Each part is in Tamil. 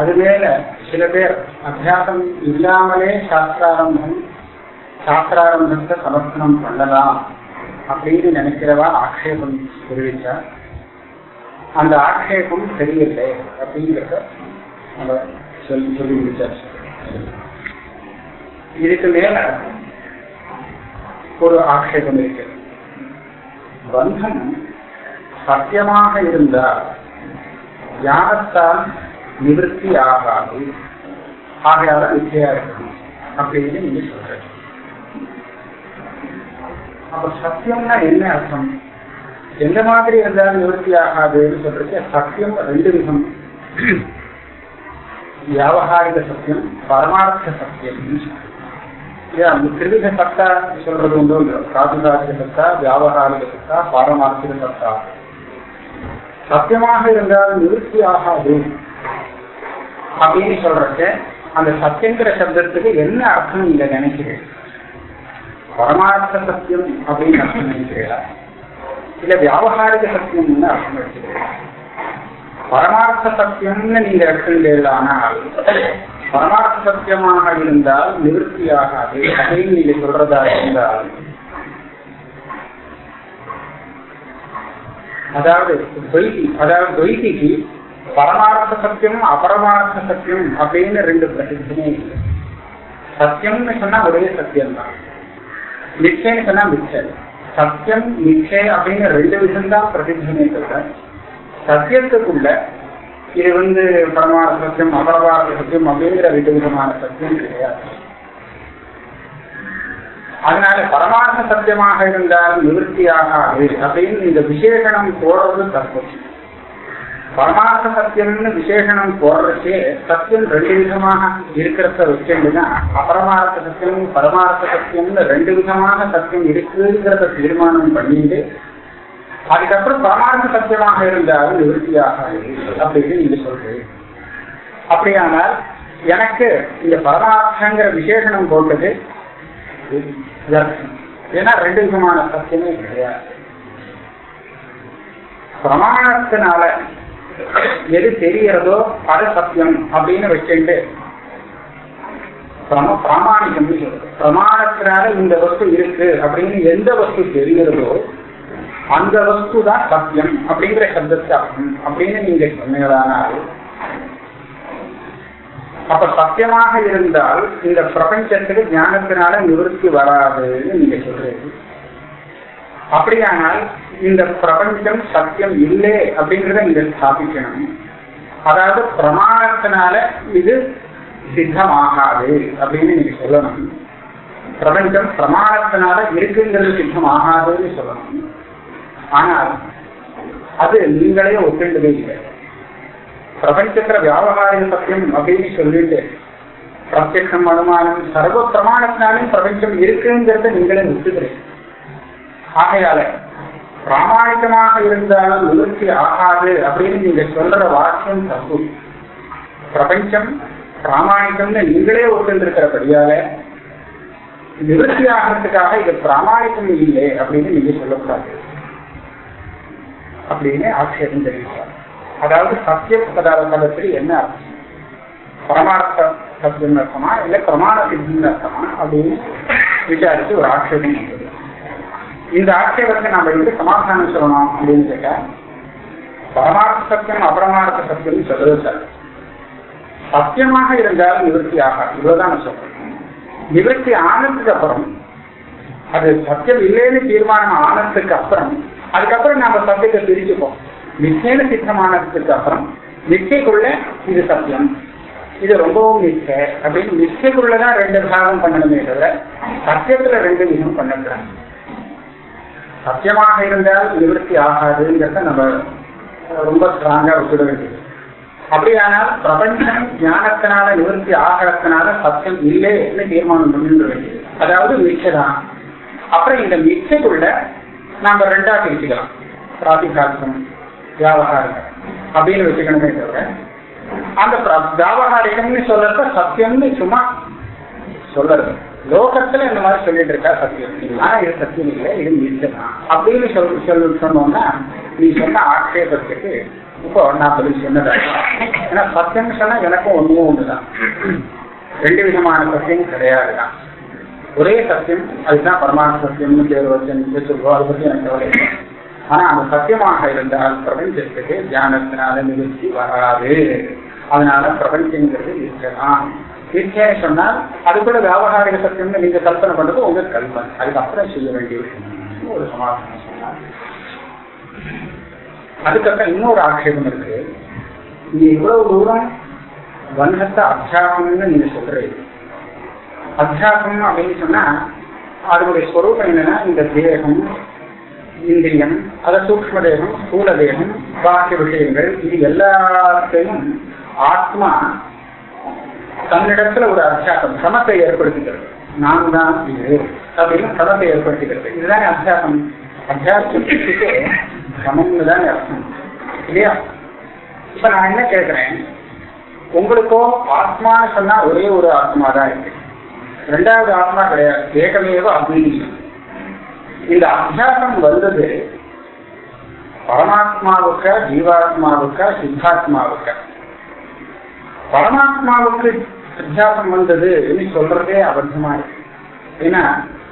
அதுமேல சில பேர் அத்தியாசம் இல்லாமலே சாஸ்திராரம்பம் சாஸ்திராரம்பத்தை சமர்ப்பணம் பண்ணலாம் அப்படின்னு நினைக்கிறவா ஆக்ஷேபம் தெரிவிச்சா அந்த ஆக்ஷேபம் தெரியவில்லை அப்படிங்கிறத நம்ம சொல்லி சொல்லி முடிச்சாச்சு. இதுக்கு மேல ஒரு ஆக்ஷேபம் இருக்கு. பந்தம் சத்தியமாக இருந்தால் ஞானத்தால் நிவர்த்தி ஆகாது. ஆகையால வித்தியா இருக்கணும் அப்படின்னு நீங்க சொல்றது அப்ப சத்தியம்னா என்ன அர்த்தம்? எந்த மாதிரி இருந்தாலும் நிவர்த்தி ஆகாதுன்னு சொல்றது சத்தியம் ரெண்டு விதம். வியாபகாரிக சத்தியம் பரமார்த்த சத்தியம் திருவித சத்தா சொல்றது உண்டு. பிராதிகாரிக சத்தா வியாபகாரிக சத்தா பாரமார்த்திக சத்தா. சத்தியமாக இருந்தால் நிவர்த்தி ஆகாது. அப்படின்னு சொல்றச்ச அந்த சத்தியங்கிற சப்தத்துக்கு என்ன அர்த்தம் நீங்க நினைக்கிறீங்க? பரமார்த்த சத்தியம் அப்படின்னு அர்த்தம் நினைக்கிறீங்களா? இல்ல வியாபகாரிக சத்தியம்னு அர்த்தம் நினைக்கிறீங்களா? பரமார்த்த சத்தியம்னு நீங்க எடுத்துட்டீர்களானால் பரமார்த்த சத்தியமாக இருந்தால் நிவர்த்தியாகாது. அப்படின்னு நீங்க சொல்றதா இருந்தால் அதாவது துவைதி அதாவது துவைதிக்கு பரமார்த்த சத்தியம் அபரமார்த்த சத்தியம் அப்படின்னு ரெண்டு பிரசித்தமே இல்லை சத்தியம்னு சொன்னா ஒரே சத்தியம் தான் மிச்சைன்னு சொன்னா மிச்சல் சத்தியம் மிச்சை அப்படின்னு ரெண்டு விஷயம்தான் பிரசித்தமே தவிர சத்தியத்துக்குள்ள இது வந்து பரமார்த்த சத்தியம் அபரமார்த்த சத்தியம் அப்படிங்கிற ரெண்டு விதமான சத்தியம் கிடையாது. அதனால பரமார்த்த சத்தியமாக இருந்தால் நிவர்த்தி ஆகாது அப்படின்னு இந்த விசேஷனம் போடுறது தற்போது பரமார்த்த சத்தியம்னு விசேஷனம் போடுறச்சே சத்தியம் ரெண்டு விதமாக இருக்கிறத வச்சுன்னா அபரமார்த்த சத்தியம் பரமார்த்த சத்தியம்னு ரெண்டு விதமாக சத்தியம் இருக்குங்கிறத தீர்மானம் பண்ணிட்டு அதுக்கப்புறம் பரமார்த்த சத்தியமாக இருந்தாலும் நிவர்த்தியாக அப்படின்னு நீங்க சொல்றீங்க. அப்படியானால் எனக்கு இந்த பரமார்த்தங்கிற விசேஷனம் போட்டது ஏன்னா ரெண்டு விதமான சத்தியமே கிடையாது. பிரமாணத்தினால எது தெரிகிறதோ அது சத்தியம் அப்படின்னு வச்சுட்டு பிரம பிரமாணத்தினால இந்த வஸ்து இருக்கு அப்படின்னு எந்த வஸ்து தெரிகிறதோ அந்த வஸ்து தான் சத்தியம் அப்படிங்கிற சப்தத்தை அப்படின்னு நீங்க சொன்னீங்களானால் அப்ப சத்தியமாக இருந்தால் இந்த பிரபஞ்சத்துக்கு ஞானத்தினால நிவர்த்தி வராதுன்னு நீங்க சொல்றீங்க. அப்படியானால் இந்த பிரபஞ்சம் சத்தியம் இல்லை அப்படிங்கிறத நீங்க ஸ்தாபிக்கணும். அதாவது பிரமாணத்தினால இது சித்தமாகாது அப்படின்னு நீங்க சொல்லணும். பிரபஞ்சம் பிரமாணத்தினால இருக்குங்கிறது சித்தமாகாதுன்னு சொல்லணும். ஆனால் அது நீங்களே ஒத்துண்டதே இல்லை. பிரபஞ்சத்துல வியாபகாரிக சத்தியம் அப்படின்னு சொல்லிட்டு பிரத்யக்ஷம் அனுமானம் சர்வ பிரமாணத்தினாலும் பிரபஞ்சம் இருக்குங்கிறத நீங்களே ஒத்துக்கிறீங்க ஆகையால பிராமணிகமாக இருந்தாலும் நிவர்த்தி ஆகாது அப்படின்னு நீங்க சொல்ற வாக்கியம் தப்பு. பிரபஞ்சம் பிராமணிகம்னு நீங்களே ஒத்துருக்கிறபடியால நிவர்த்தி ஆகிறதுக்காக இது பிராமணிகம் இல்லை அப்படின்னு நீங்க சொல்லக்கூடாது. அப்படின்னு ஆட்சேபம் தெரிவித்தார். அதாவது சத்திய பதார்த்தத்தில் என்ன அர்த்தம்? பரமார்த்த சத்தியம் அர்த்தமா? இல்ல பிரமாண சித்தின்னு அர்த்தமா? அப்படின்னு விசாரிச்சு ஒரு ஆட்சேபம் வந்தது இந்த ஆட்சேபத்தை நாம வந்து சமாதானம் சொல்லணும் அப்படின்னு கேட்டா பரமார்த்த சத்தியம் அபரமார்த்த சத்தியம் சொல்றது சார். சத்தியமாக இருந்தாலும் நிவர்த்தி ஆகாது. இவ்வளவுதான் சொல்றேன். நிவர்த்தி ஆனதுக்கு அப்புறம் அது சத்தியம் இல்லைன்னு தீர்மானம் ஆனதுக்கு அப்புறம் அதுக்கப்புறம் நாம சத்தியத்தை பிரிச்சுப்போம். நிச்சயம் சித்தமானதுக்கு அப்புறம் மிச்சைக்குள்ள இது சத்தியம். இது ரொம்பவும் மிச்சை அப்படின்னு மிச்சைக்குள்ளதான் ரெண்டு பாகம் பண்ணணுமே தவிர சத்தியத்துல ரெண்டு விதம் பண்ணக்கூடாது. சத்தியமாக இருந்தால் நிவர்த்தி ஆகாதுங்கிறத நம்ம ரொம்ப ஸ்ட்ராங்கா விட்டுட வேண்டியது. அப்படியானால் பிரபஞ்சம் ஞானத்தினால நிவர்த்தி ஆகிறதுனால சத்தியம் இல்லைன்னு தீர்மானம் பண்ணிட்டு வேண்டியது. அதாவது மிச்சதான் அப்புறம் இந்த மிச்சைக்குள்ள நாம ரெண்டா பிரிச்சுக்கலாம். பிராதிகாரிகம் வியாபகாரிகம் அப்படின்னு வச்சுக்கணுமே தவிர அந்த வியாபகாரிகம்னு சொல்றத சத்தியம்னு சும்மா சொல்றது லோகத்துல இந்த மாதிரி சொல்லிட்டு இருக்கா சத்தியம் ஆனா இது சத்தியம் இல்லை இது நிச்சயம் அப்படின்னு சொல் சொல்லு சொன்னோம்னா நீ சொன்ன ஆட்சேபத்துக்கு இப்போ நான் பதில் சொன்னதா? ஏன்னா சத்தியம் சொன்னா எனக்கும் ஒண்ணும் ஒண்ணுதான். ரெண்டு விதமான சத்தியம் கிடையாதுதான் ஒரே சத்தியம் அதுதான் பரமார்த்த சத்தியம்னு பேர் வச்சு வச்சிருக்கோம் அதை பத்தி எனக்கு கவலை ஆனா அந்த சத்தியமாக இருந்தால் பிரபஞ்சத்துக்கு தியானத்தினால நிகழ்ச்சி வராது. அதனால பிரபஞ்சங்கிறது இருக்கலாம். இருக்கேன்னு சொன்னால் அதுக்குள்ள வியாபகாரிக சத்தியம்னு நீங்க கல்பனை பண்றது உங்க கல்பனை. அதுக்கப்புறம் செய்ய வேண்டிய விஷயம் ஒரு சமாதானம் சொன்னார் அதுக்கப்புறம் இன்னொரு ஆட்சேபம் இருக்கு. நீ இவ்வளவு தூரம் வன்மத்தை அத்தியாசம்னு நீங்க சொல்றீங்க. அத்தியாசம் அப்படின்னு சொன்னா அதனுடைய ஸ்வரூபம் என்னன்னா இந்த தேகம் இந்திரியம் அத சூக்ம தேகம் ஸ்தூல தேகம் பாக்கிய விஷயங்கள் இது எல்லாத்தையும் ஆத்மா தன்னிடத்துல ஒரு அத்தியாசம் சமத்தை ஏற்படுத்துகிறது. நான் தான் இது அப்படின்னு சமத்தை ஏற்படுத்துகிறது. இதுதானே அத்தியாசம் அத்தியாசத்துக்கு சமம்னு தானே அர்த்தம். இல்லையா? இப்ப நான் என்ன கேட்கிறேன்? உங்களுக்கோ ஆத்மான்னு சொன்னா ஒரே ஒரு ஆத்மா தான் இருக்கு. ரெண்டாவது ஆத்மா கிடையாது. ஏகமேவ அக்னி இந்த அத்தியாசம் வந்தது பரமாத்மாவுக்கா ஜீவாத்மாவுக்கா சித்தாத்மாவுக்கா? பரமாத்மாவுக்கு அத்தியாசம் வந்தது சொல்றதே அபத்தமா இருக்கு. ஏன்னா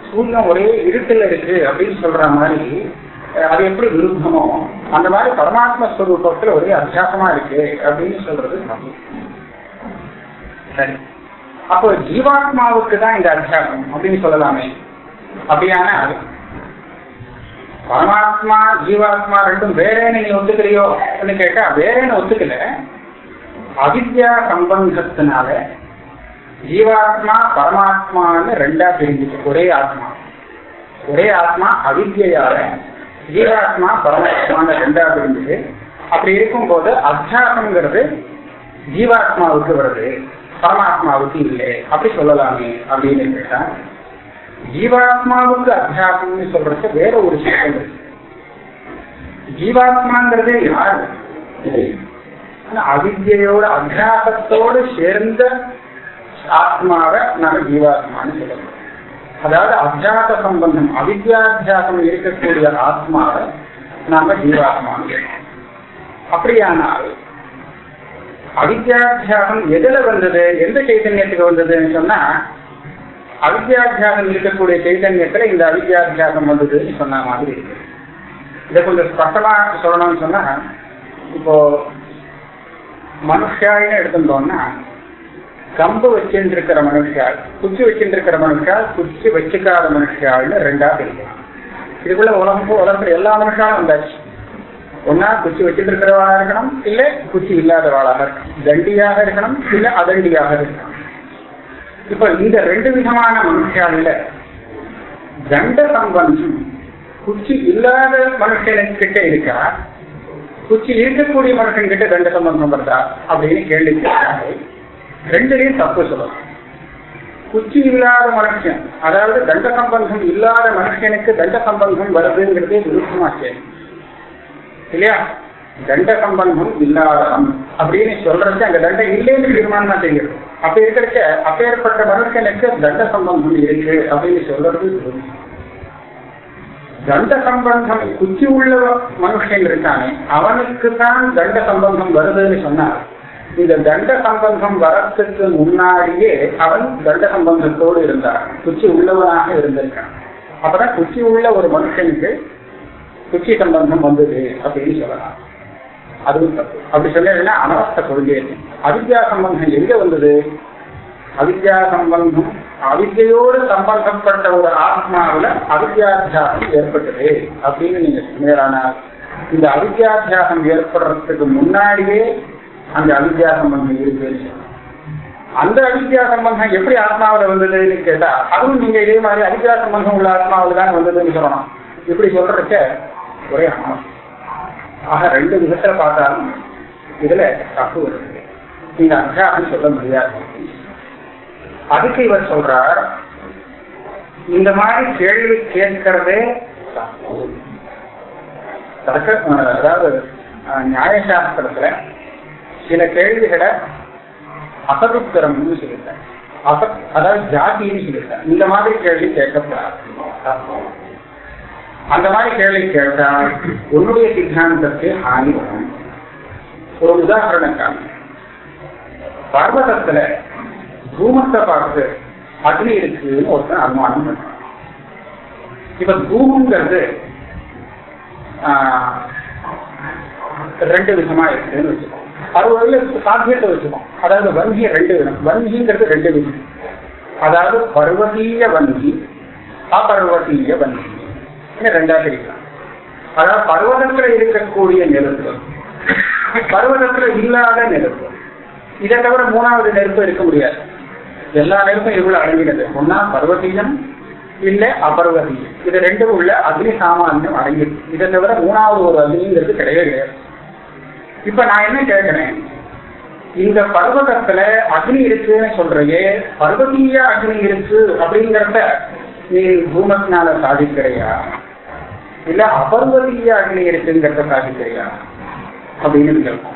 சூரியன் ஒரே இருட்டில் இருக்கு அப்படின்னு சொல்ற மாதிரி அது எப்படி விருப்பமோ அந்த மாதிரி பரமாத்ம ஸ்வரூபத்துல ஒரே அத்தியாசமா இருக்கு அப்படின்னு சொல்றது சரி. அப்போ ஜீவாத்மாவுக்கு தான் இந்த அத்தியாசம் அப்படின்னு சொல்லலாமே. அப்படியான பரமாத்மா ஜீவாத்மா ரெண்டும் வேறேன்னு நீ ஒத்துக்கிறியோ கேட்டா வேறேன்னு ஒத்துக்கல. அவித்யா சம்பந்தத்தினால ஜீவாத்மா பரமாத்மான்னு ரெண்டா பிரிஞ்சுச்சு ஒரே ஆத்மா. ஒரே ஆத்மா அவித்யால ஜீவாத்மா பரமாத்மான்னு ரெண்டா பிரிஞ்சுது. அப்படி இருக்கும் போது அத்தியாசம்ங்கிறது ஜீவாத்மாவுக்கு வருது பரமாத்மாவுக்கு இல்லை. அப்படி சொல்லலாமே அப்படின்னு கேட்டா ஜீவாத்மாவுக்கு அத்தியாசம்னு சொல்றது வேற ஒரு சிக்கல் ஜீவாத்மாங்கிறது ஜீவாத்மாங்கிறதே யாரு? அவித்யோட அத்தியாசத்தோடு சேர்ந்த ஆத்மாவை நாம ஜீவாத்மான்னு சொல்லணும் அதாவது அத்தியாச சம்பந்தம் அவித்யாத்தியாசம் இருக்கக்கூடிய ஆத்மாவை நாம ஜீவாத்மான்னு சொல்லணும் அப்படியானால் அவித்யாத்தியாசம் எதுல வந்தது எந்த சைத்தன்யத்துக்கு வந்ததுன்னு சொன்னா அவித்யாத்தியாசம் இருக்கக்கூடிய சைதன்யத்துல இந்த அவித்யாத்தியாசம் வந்ததுன்னு சொன்ன மாதிரி இருக்கு இதை கொஞ்சம் ஸ்பஷ்டமா சொல்லணும்னு சொன்னா இப்போ மனுஷாயின்னு எடுத்துட்டோம்னா கம்பு வச்சுட்டு இருக்கிற குச்சி வச்சுட்டு இருக்கிற குச்சி வச்சுக்காத மனுஷாள்னு ரெண்டா பிரிக்கலாம். இதுக்குள்ள உலகம் உலகத்துல எல்லா மனுஷாலும் வந்தாச்சு. ஒன்னா குச்சி வச்சுட்டு இருக்கிறவாளா இருக்கணும் இல்ல குச்சி இல்லாதவாளாக இருக்கணும். தண்டியாக இருக்கணும் இல்ல அதண்டியாக இருக்கணும். இப்ப இந்த ரெண்டு விதமான மனுஷால தண்ட சம்பந்தம் குச்சி இல்லாத மனுஷனுக்கிட்ட இருக்கா? குச்சி இருக்கக்கூடிய மனுஷன் கிட்ட தண்ட சம்பந்தம் வருதா அப்படின்னு கேள்வி கேட்டாங்க ரெண்டுலையும் தப்பு சொல்லணும் குச்சி இல்லாத மனுஷன் அதாவது தண்ட சம்பந்தம் இல்லாத மனுஷனுக்கு தண்ட சம்பந்தம் வருதுங்கிறதே விருப்பமா இல்லையா? தண்ட சம்பந்தம் இல்லாதவன் அப்படின்னு சொல்றது அங்க தண்டம் இல்லைன்னு தீர்மானம் செய்கிறது அப்ப இருக்கிறச்ச அப்பேற்பட்ட மனுஷனுக்கு தண்ட சம்பந்தம் இருக்கு அப்படின்னு சொல்றது தண்ட சம்பந்தம் குச்சி உள்ள மனுஷன் இருக்கானே அவனுக்கு தான் தண்ட சம்பந்தம் வருதுன்னு சொன்னார். இந்த தண்ட சம்பந்தம் வரத்துக்கு முன்னாடியே அவன் தண்ட சம்பந்தத்தோடு இருந்தான். குச்சி உள்ளவனாக இருந்திருக்கான். அப்பதான் குச்சி உள்ள ஒரு மனுஷனுக்கு குச்சி சம்பந்தம் வந்தது அப்படின்னு சொல்லலாம். அதுவும் தப்பு. அப்படி சொன்னா அனவஸ்த கொள்கை அவித்யா சம்பந்தம் எங்க வந்தது? அவித்யா சம்பந்தம் அவித்தையோடு சம்பந்தப்பட்ட ஒரு ஆத்மாவில அவித்யாத்தியாசம் ஏற்பட்டது அப்படின்னு நீங்க சொன்னீரானால் இந்த அவித்யாத்தியாசம் ஏற்படுறதுக்கு முன்னாடியே அந்த அவித்யா சம்பந்தம் இருக்கு அந்த அவித்யா சம்பந்தம் எப்படி ஆத்மாவில வந்ததுன்னு கேட்டா அதுவும் நீங்க இதே மாதிரி அவித்யா சம்பந்தம் உள்ள ஆத்மாவில தான் வந்ததுன்னு சொல்லணும். இப்படி சொல்றதுக்க ஒரே ஆமாம் ஆக ரெண்டு விதத்துல பார்த்தாலும் இதுல தப்பு வருது. நீங்க அத்தியாசம் சொல்ல முடியாது. அதுக்கு இவர் சொல்றார் இந்த மாதிரி கேள்வி கேட்கிறதே அதாவது நியாயசாஸ்திரத்துல சில கேள்விகளை அசதுத்தரம்னு சொல்லிட்டேன் அசத் அதாவது ஜாதின்னு சொல்லிட்டேன் இந்த மாதிரி கேள்வி கேட்கப்படாது. அந்த மாதிரி கேள்வி கேட்டால் உன்னுடைய சித்தாந்தத்தை ஹானி வரும் ஒரு உதாரணக்காக பர்வதத்துல தூமத்தை பார்த்து அக்னி இருக்குன்னு ஒருத்தன் அனுமானம் பண்றான் இப்ப தூமங்கிறது ஆஹ், ரெண்டு விதமா இருக்குன்னு வச்சுக்கோம் அறுபதுல சாத்தியத்தை வச்சுக்கோம் அதாவது வங்கி ரெண்டு விதம். வங்கிங்கிறது ரெண்டு விதம். அதாவது பருவதீய வங்கி அபர்வதீய வங்கி. ரெண்டா பிரிக்கலாம் அதாவது பர்வதத்துல இருக்கக்கூடிய நெருப்பு பர்வதத்துல இல்லாத நெருப்பு. இதை தவிர மூணாவது நெருப்பு இருக்க முடியாது. எல்லா நேரமும் இதுக்குள்ள அடங்கினது ஒன்னா பர்வதீயம் இல்ல அபர்வதீயம் இது ரெண்டும் உள்ள அக்னி சாமானியம் அடங்கிருக்கு இதை தவிர மூணாவது ஒரு அக்னிங்கிறது கிடையவே கிடையாது. இப்ப நான் என்ன கேட்கிறேன்? இந்த பர்வதத்துல அக்னி இருக்குன்னு சொல்றையே பர்வதீய அக்னி இருக்கு அப்படிங்கிறத நீ பூமத்தினால சாதிக்கிறையா? இல்ல அபர்வதீய அக்னி இருக்குங்கிறத சாதிக்கிறையா? அப்படின்னு கேட்போம்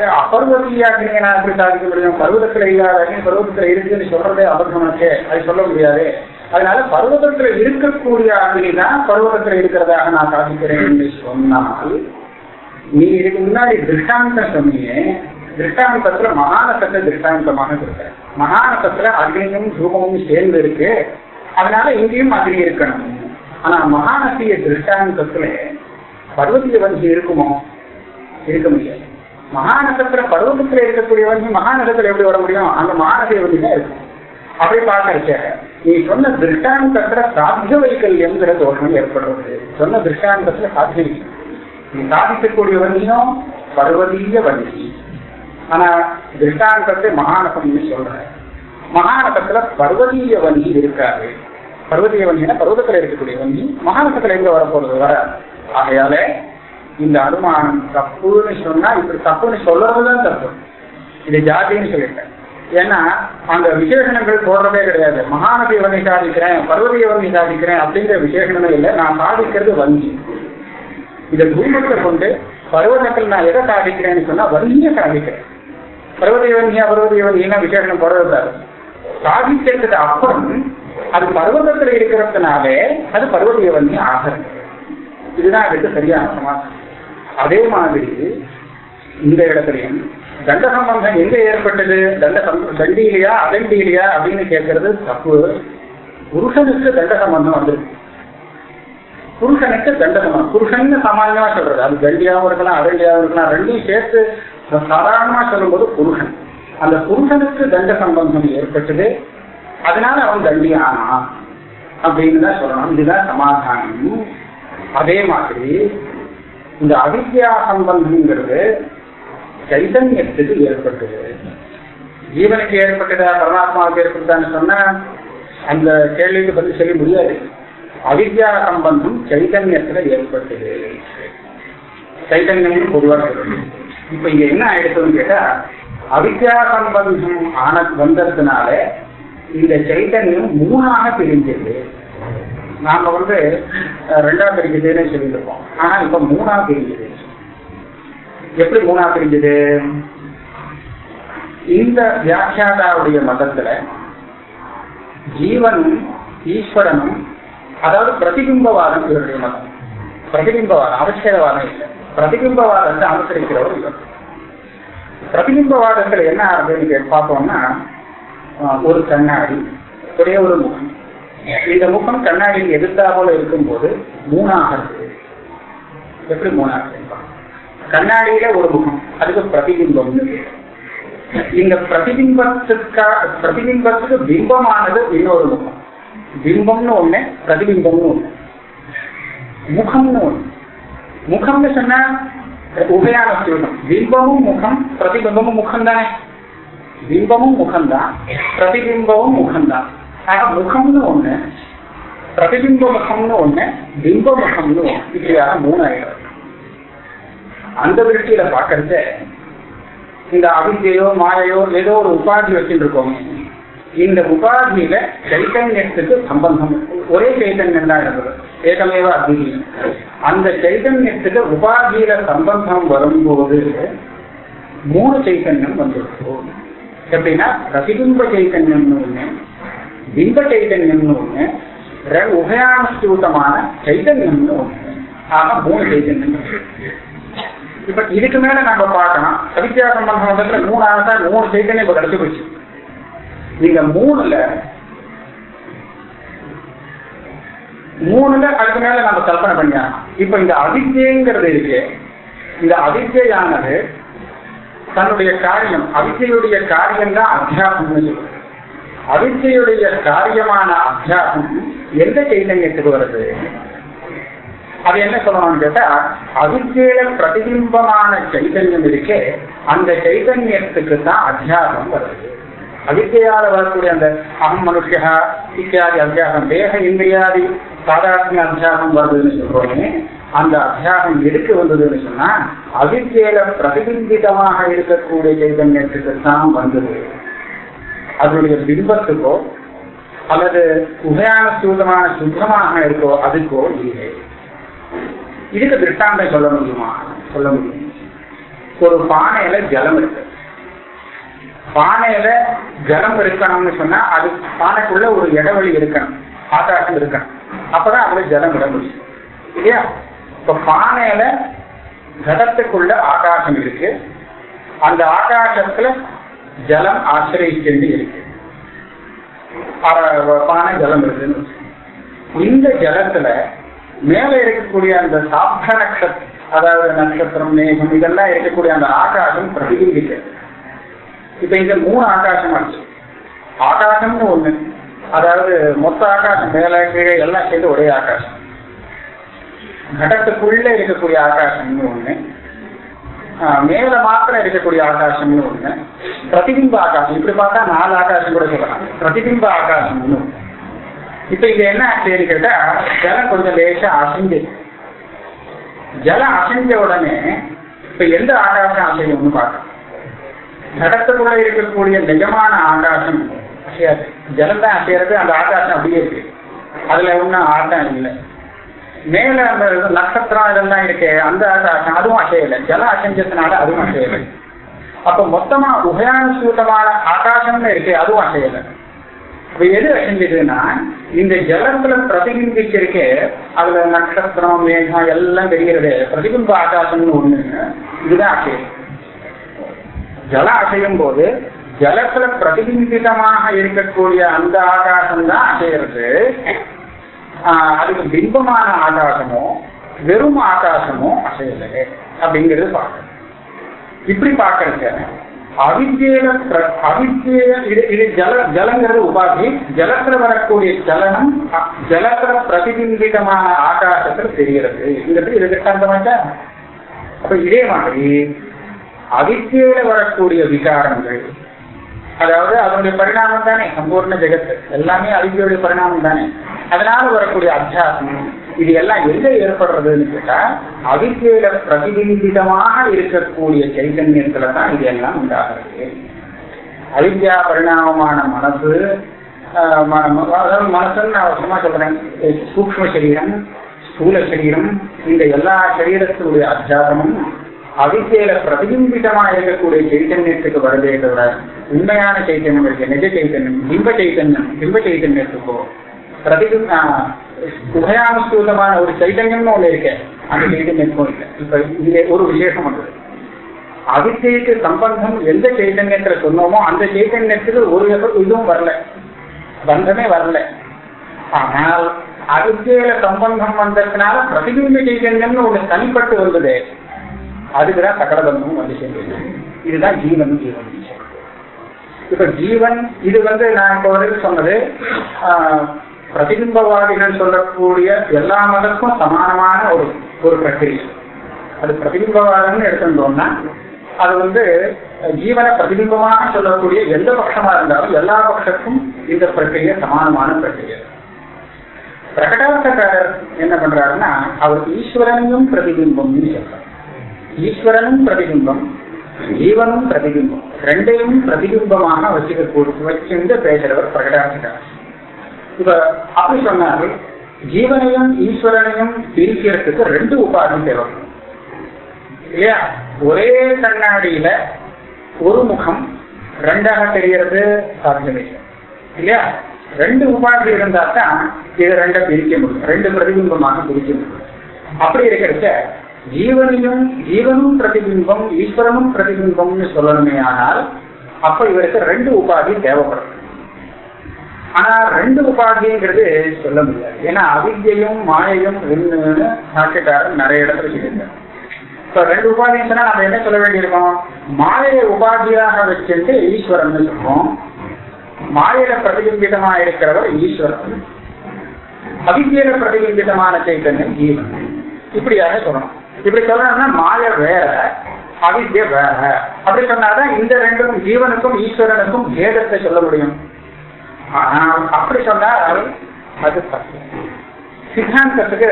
அபர்வதீய நான் எப்படி சாதிக்க முடியும்? பருவத்தில் இல்லாத அக்னி இருக்குன்னு சொல்றதே அபர்வனக்கே அது சொல்ல முடியாது. அதனால பருவத்தில் இருக்கக்கூடிய அக்னி தான் பருவத்தில் இருக்கிறதாக நான் சாதிக்கிறேன் என்று சொன்னால் நீ இதுக்கு முன்னாடி திருஷ்டாந்தம் சொன்னியே. திருஷ்டாந்தத்துல மகானசத்தை திருஷ்டாந்தமாக இருக்க மகானசத்துல அக்னியும் தூபமும் சேர்ந்து இருக்கு. அதனால இங்கேயும் அக்னி இருக்கணும். ஆனா மகாநசிய திருஷ்டாந்தத்துல பருவத்திய வஞ்சி இருக்குமோ? இருக்க முடியாது. மகாநகரத்துல பருவத்துல இருக்கக்கூடிய மகாநகரத்துல எப்படி வர முடியும்? அந்த மகாநசிய தான் இருக்கும் அப்படி பார்க்கறச்ச நீ சொன்ன திருஷ்டாந்தத்துல சாத்திய வைக்கல்யம்ங்கிற தோஷம் ஏற்படுறது. சொன்ன திருஷ்டாந்தத்துல சாத்திய நீ சாதிக்கக்கூடிய வண்டியும் பருவதீய வண்டி ஆனா திருஷ்டாந்தத்தை மகாநகம்னு சொல்ற மகாநகத்துல பர்வதீய வன்னி இருக்காது. பர்வதீய வண்டினா பர்வதத்துல இருக்கக்கூடிய வன்னி மகாநகத்துல எங்க வரப்போறது? போறது வர ஆகையால இந்த அனுமானம் தப்புன்னு சொன்னா இப்படி தப்புன்னு சொல்றதுதான் தப்பு. இது ஜாதின்னு சொல்லிட்டேன். ஏன்னா அந்த விசேஷணங்கள் போடுறதே கிடையாது. மகாநதி வண்டி சாதிக்கிறேன் பர்வதீய வண்டி சாதிக்கிறேன் அப்படிங்கிற விசேஷணமே இல்லை. நான் சாதிக்கிறது வங்கி இதை பூமத்தை கொண்டு பருவதத்தில் நான் எதை சாதிக்கிறேன்னு சொன்னா வலிய சாதிக்கிறேன். பருவதேவன்யா வந்தியா விசேஷம் போடுறதாரு சாதிக்கிறதுக்கு அப்புறம் அது பருவதத்துல இருக்கிறதுனாலே அது பருவதேவன்யா ஆகிறது. இதுதான் அதுக்கு சரியான சமாதானம். அதே மாதிரி இந்த இடத்துலையும் தண்ட சம்பந்தம் எங்க ஏற்பட்டது? தண்ட சம்ப தண்டியிலையா அதண்டியிலையா அப்படின்னு கேட்கறது தப்பு. புருஷனுக்கு தண்ட சம்பந்தம் வந்திருக்கு. புருஷனுக்கு தண்ட சம்பந்தம். புருஷன் சாமானியமா சொல்றது. அது தண்டியாவும் இருக்கலாம் அதண்டியாவும் இருக்கலாம். ரெண்டையும் சேர்த்து சாதாரணமா சொல்லும்போது புருஷன். அந்த புருஷனுக்கு தண்ட சம்பந்தம் ஏற்பட்டது. அதனால அவன் தண்டி ஆனா அப்படின்னு தான் சொல்லணும். இதுதான் சமாதானம். அதே மாதிரி இந்த அவித்யா சம்பந்தம்ங்கிறது சைதன்யத்துக்கு ஏற்பட்டது. ஜீவனுக்கு ஏற்பட்டதா பரமாத்மாவுக்கு ஏற்பட்டதான்னு சொன்னா அந்த கேள்விக்கு பற்றி சொல்ல முடியாது. அவித்யா சம்பந்தம் சைதன்யத்துல ஏற்பட்டது. சைதன்யம் பொதுவாக இப்ப இங்க என்ன ஆயிடுச்சுன்னு கேட்டா அவித்யா சம்பந்தம் ஆன வந்ததுனால இந்த சைதன்யம் மூணாக பிரிஞ்சது. நாம வந்து ரெண்டாம் பிரிக்குதுன்னு சொல்லியிருக்கோம். சொல்லியிருப்போம் ஆனா இப்ப மூணா பிரிஞ்சது எப்படி மூணா தெரிஞ்சது இந்த வியாக்கியாதாவுடைய மதத்துல ஜீவனும் ஈஸ்வரனும் அதாவது பிரதிபிம்பவாதம் இவருடைய மதம். பிரதிபிம்பவாதம் அவசியவாதம் இல்லை. பிரதிபிம்பவாதத்தை அனுசரிக்கிறவர் இவர். பிரதிபிம்பவாதத்துல என்ன அப்படின்னு பார்த்தோம்னா ஒரு கண்ணாடி ஒரே ஒரு முகம். இந்த முகம் கண்ணாடியில் எதிர்த்தாபோல இருக்கும்போது மூணாக இருக்கு எப்படி மூணாக கண்ணாடியில ஒரு முகம் அதுக்கு பிரதிபிம்பம். இந்த பிரதிபிம்பத்துக்கா பிரதிபிம்பத்துக்கு பிம்பமானது இன்னொரு முகம். பிம்பம்னு ஒண்ணு பிரதிபிம்பம்னு ஒண்ணு. முகம்னு ஒண்ணு. முகம்னு சொன்னா உபயான சொல்லணும் பிம்பமும் முகம் பிரதிபிம்பமும் முகம் தானே பிம்பமும் முகம்தான் பிரதிபிம்பமும் முகம்தான். முகம்னு ஒண்ணு பிரதிபிம்ப முகம்னு ஒண்ணு பிம்ப முகம்னு ஒண்ணு இப்படியாக மூணு அந்த திருஷ்டியில பாக்குறத இந்த அவித்தையோ மாயையோ ஏதோ ஒரு உபாதி வச்சுட்டு இந்த உபாதியில சைத்தன்யத்துக்கு சம்பந்தம் ஒரே சைத்தன்யம் தான் இருந்தது ஏகமேவ அத்விதீயம் அந்த சைத்தன்யத்துக்கு உபாதியில சம்பந்தம் வரும்போது மூணு சைத்தன்யம் வந்துருக்கும் எப்படின்னா பிரதிபிம்ப சைத்தன்யம்னு ஒண்ணு பிம்ப சைத்தன்யம்னு ஒண்ணு ரெண்டு உபயானுஷ்டூதமான சைத்தன்யம்னு ஒண்ணு. ஆக மூணு சைத்தன்யம் இப்ப இதுக்கு மேல நம்ம பார்க்கணும். அவித்யா சம்பந்தத்துல மூணு ஆகத்தான் மூணு சைத்தன்யம் இப்ப கிடைச்சு போச்சு. நீங்க மூணுல மூணுல அதுக்கு மேல நம்ம கல்பனை பண்ணியாகணும் இப்ப இந்த அவித்யங்கிறது இருக்கு இந்த அவித்யானது தன்னுடைய காரியம் அவித்தையுடைய காரியம் தான் அத்தியாசம்னு சொல்லுது அவித்தையுடைய காரியமான அத்தியாசம் எந்த சைதன்யத்துக்கு வருது? அது என்ன சொல்லணும்னு கேட்டா அவித்தியில பிரதிபிம்பமான சைதன்யம் இருக்கே அந்த சைதன்யத்துக்கு தான் அத்தியாசம் வருது. அவித்தையால வரக்கூடிய அந்த அகம் மனுஷா இத்தியாதி அத்தியாசம் தேக இந்திரியாதி சாதாரண அத்தியாசம் வருதுன்னு சொல்றோமே அந்த அத்தியாசம் எதுக்கு வந்ததுன்னு சொன்னா அவித்தியில பிரதிபிம்பிதமாக இருக்கக்கூடிய சைதன்யத்துக்கு தான் வந்தது. அதனுடைய பிம்பத்துக்கோ அல்லது உபயான சூதமான சுத்தமாக இருக்கோ அதுக்கோ இல்லை. இதுக்கு திருஷ்டாந்தம் சொல்ல முடியுமா? சொல்ல முடியும். ஒரு பானையில ஜலம் இருக்கு. பானையில ஜலம் இருக்கணும்னு சொன்னா அது பானைக்குள்ள ஒரு இடைவெளி இருக்கணும். ஆகாசம் இருக்கணும். அப்பதான் அதுல ஜலம் விட முடியும். இல்லையா? இப்ப பானையில கடத்துக்குள்ள ஆகாசம் இருக்கு. அந்த ஆகாசத்துல ஜலம் ஆசிரியச்சு இருக்கு. பானை ஜலம் இருக்குன்னு இந்த ஜலத்துல மேல இருக்கக்கூடிய அந்த சாப்த நட்சத்திரம் அதாவது நட்சத்திரம் மேகம் இதெல்லாம் இருக்கக்கூடிய அந்த ஆகாசம் பிரதிபிம்பிக்கிறது. இப்ப இங்க மூணு ஆகாசம் ஆச்சு ஆகாசம்னு ஒண்ணு அதாவது மொத்த ஆகாசம் மேல கீழே எல்லாம் சேர்ந்து ஒரே ஆகாசம். கடத்துக்குள்ள இருக்கக்கூடிய ஆகாசம்னு ஒண்ணு மேல மாத்திரம் இருக்கக்கூடிய ஆகாசம்னு ஒண்ணு பிரதிபிம்ப ஆகாசம். இப்படி பார்த்தா நாலு ஆகாசம் கூட சொல்லலாம். பிரதிபிம்ப ஆகாசம்னு. இப்ப இது என்ன ஆச்சுன்னு கேட்டா ஜலம் கொஞ்சம் லேசா அசைஞ்சு ஜலம் அசைஞ்ச உடனே இப்ப எந்த ஆகாசம் அசையும்னு பார்க்கணும் கடத்துக்குள்ள இருக்கக்கூடிய நிஜமான ஆகாசம் அசையாது. ஜலம் தான் அசைறது அந்த ஆகாசம் அப்படியே இருக்கு. அதுல ஒன்றும் ஆட்டம் இல்லை. மேல அந்த நட்சத்திரம் இதெல்லாம் இருக்கு. அந்த ஆகாசம் அதுவும் அசையலை. ஜல அசைஞ்சதுனால அதுவும் அசையலை. அப்ப மொத்தமா உபயானுசூதமான ஆகாசம்னு இருக்கு அதுவும் அசையலை. இப்ப எது அசைஞ்சதுன்னா இந்த ஜலத்துல பிரதிபிம்பிச்சிருக்கே அதுல நட்சத்திரம் மேகம் எல்லாம் தெரிகிறது. பிரதிபிம்ப ஆகாசம்னு ஒண்ணு இதுதான் அசையம் ஜலம் அசையும் போது ஜலத்துல பிரதிபிம்பிதமாக இருக்கக்கூடிய அந்த ஆகாசம் தான் அசைகிறது. அதுக்கு பிம்பமான ஆகாசமோ வெறும் ஆகாசமோ அசையலை அப்படிங்கிறது பார்க்கணும். இப்படி பார்க்கறதுக்கு அவித்தியில அவித்திய இது இது ஜல ஜலங்கிறது உபாதி. ஜலத்துல வரக்கூடிய ஜலனம் ஜலத்துல பிரதிபிம்பிதமான ஆகாசத்துல தெரிகிறது. இங்கிறது இது திட்டாந்தமாச்சா அப்ப இதே மாதிரி அவித்தியில வரக்கூடிய விகாரங்கள் அதாவது அதனுடைய பரிணாமம் தானே சம்பூர்ண ஜெகத்து. எல்லாமே அவித்தியுடைய பரிணாமம் தானே. அதனால வரக்கூடிய அத்தியாசம். இது எல்லாம் எங்க ஏற்படுறதுன்னு கேட்டா அவித்தியில பிரதிபிம்பிதமாக இருக்கக்கூடிய சைத்தன்யத்துல தான் இது எல்லாம் உண்டாகிறது. அவித்யா பரிணாமமான மனசு அதாவது மனசுன்னு நான் சும்மா சொல்றேன். சூக்ம சரீரம் ஸ்தூல சரீரம் இந்த எல்லா சரீரத்தினுடைய அத்தியாசமும் அவித்தியில பிரதிபிம்பிதமா இருக்கக்கூடிய சைத்தன்யத்துக்கு வருதே தவிர உண்மையான சைத்தன்யம் இருக்கு. நிஜ சைத்தன்யம் பிம்ப சைத்தன்யம் பிம்ப சைத்தன்யத்துக்கோ பிரதி உபயானுசூதமான ஒரு சைதன்யம்னு ஒண்ணு இருக்கு. அந்த சைத்தன்யத்துக்கும் இல்லை. இப்ப இங்க ஒரு விசேஷம் வந்தது அவித்தைக்கு சம்பந்தம் எந்த சைதன்யத்துல சொன்னோமோ அந்த சைத்தன்யத்துக்கு ஒரு இதுவும் வரல. பந்தமே வரல. ஆனால் அவித்தையில சம்பந்தம் வந்ததுனால பிரதிபிம்ப சைதன்யம்னு ஒண்ணு தனிப்பட்டு வந்தது அதுக்குதான் சக்கரபந்தமும் வந்து சேர்ந்தது. இதுதான் ஜீவன் ஜீவன் இப்ப ஜீவன் இது வந்து நான் இப்போ வரைக்கும் சொன்னது பிரதிபிம்பவாதிகள் சொல்லக்கூடிய எல்லா மதத்துக்கும் சமானமான ஒரு ஒரு பிரக்கிரியை அது பிரதிபிம்பவாதம்னு எடுத்துட்டோம்னா அது வந்து ஜீவனை பிரதிபிம்பமாக சொல்லக்கூடிய எந்த பட்சமா இருந்தாலும் எல்லா பட்சத்துக்கும் இந்த பிரக்கிரியை சமானமான பிரக்கிரியை பிரகடார்த்தக்காரர் என்ன பண்றாருன்னா அவர் ஈஸ்வரனையும் பிரதிபிம்பம்னு சொல்றார். ஈஸ்வரனும் பிரதிபிம்பம் ஜீவனும் பிரதிபிம்பம் ரெண்டையும் பிரதிபிம்பமாக வச்சுக்க வச்சுட்டு பேசுறவர் பிரகடார்த்தக்காரர் இப்ப அப்படி சொன்னாரு ஜீவனையும் ஈஸ்வரனையும் பிரிக்கிறதுக்கு ரெண்டு உபாதி தேவைப்படும் இல்லையா? ஒரே கண்ணாடியில ஒரு முகம் ரெண்டாக தெரியறது சாத்தியமே இல்லையா? ரெண்டு உபாதி இருந்தா தான் இது ரெண்டை பிரிக்க முடியும். ரெண்டு பிரதிபிம்பமாக பிரிக்க முடியும். அப்படி இருக்கிறச்ச ஜீவனையும் ஜீவனும் பிரதிபிம்பம் ஈஸ்வரனும் பிரதிபிம்பம்னு சொல்லணுமே ஆனால் அப்ப இவருக்கு ரெண்டு உபாதி தேவைப்படும். ஆனா ரெண்டு உபாதிங்கிறது சொல்ல முடியாது. ஏன்னா அவித்யையும் மாயையும் ஒண்ணுன்னு சாட்சிக்காரன் நிறைய இடத்துல சொல்லியிருக்காரு. இப்ப ரெண்டு உபாதின்னு சொன்னா நம்ம என்ன சொல்ல வேண்டியிருக்கோம்? மாயையை உபாதியாக வச்சுட்டு ஈஸ்வரன் சொல்றோம். மாயில பிரதிபிம்பிதமா இருக்கிறவர் ஈஸ்வரன். அவித்தியில பிரதிபிம்பிதமான சைத்தன்யம் ஜீவன் இப்படியாக சொல்லணும். இப்படி சொல்லணும்னா மாய வேற அவித்திய வேற. அப்படி சொன்னாதான் இந்த ரெண்டும் ஜீவனுக்கும் ஈஸ்வரனுக்கும் பேதத்தை சொல்ல முடியும். அப்படி சொன்னால் அது தப்பு. சித்தாந்தத்துக்கு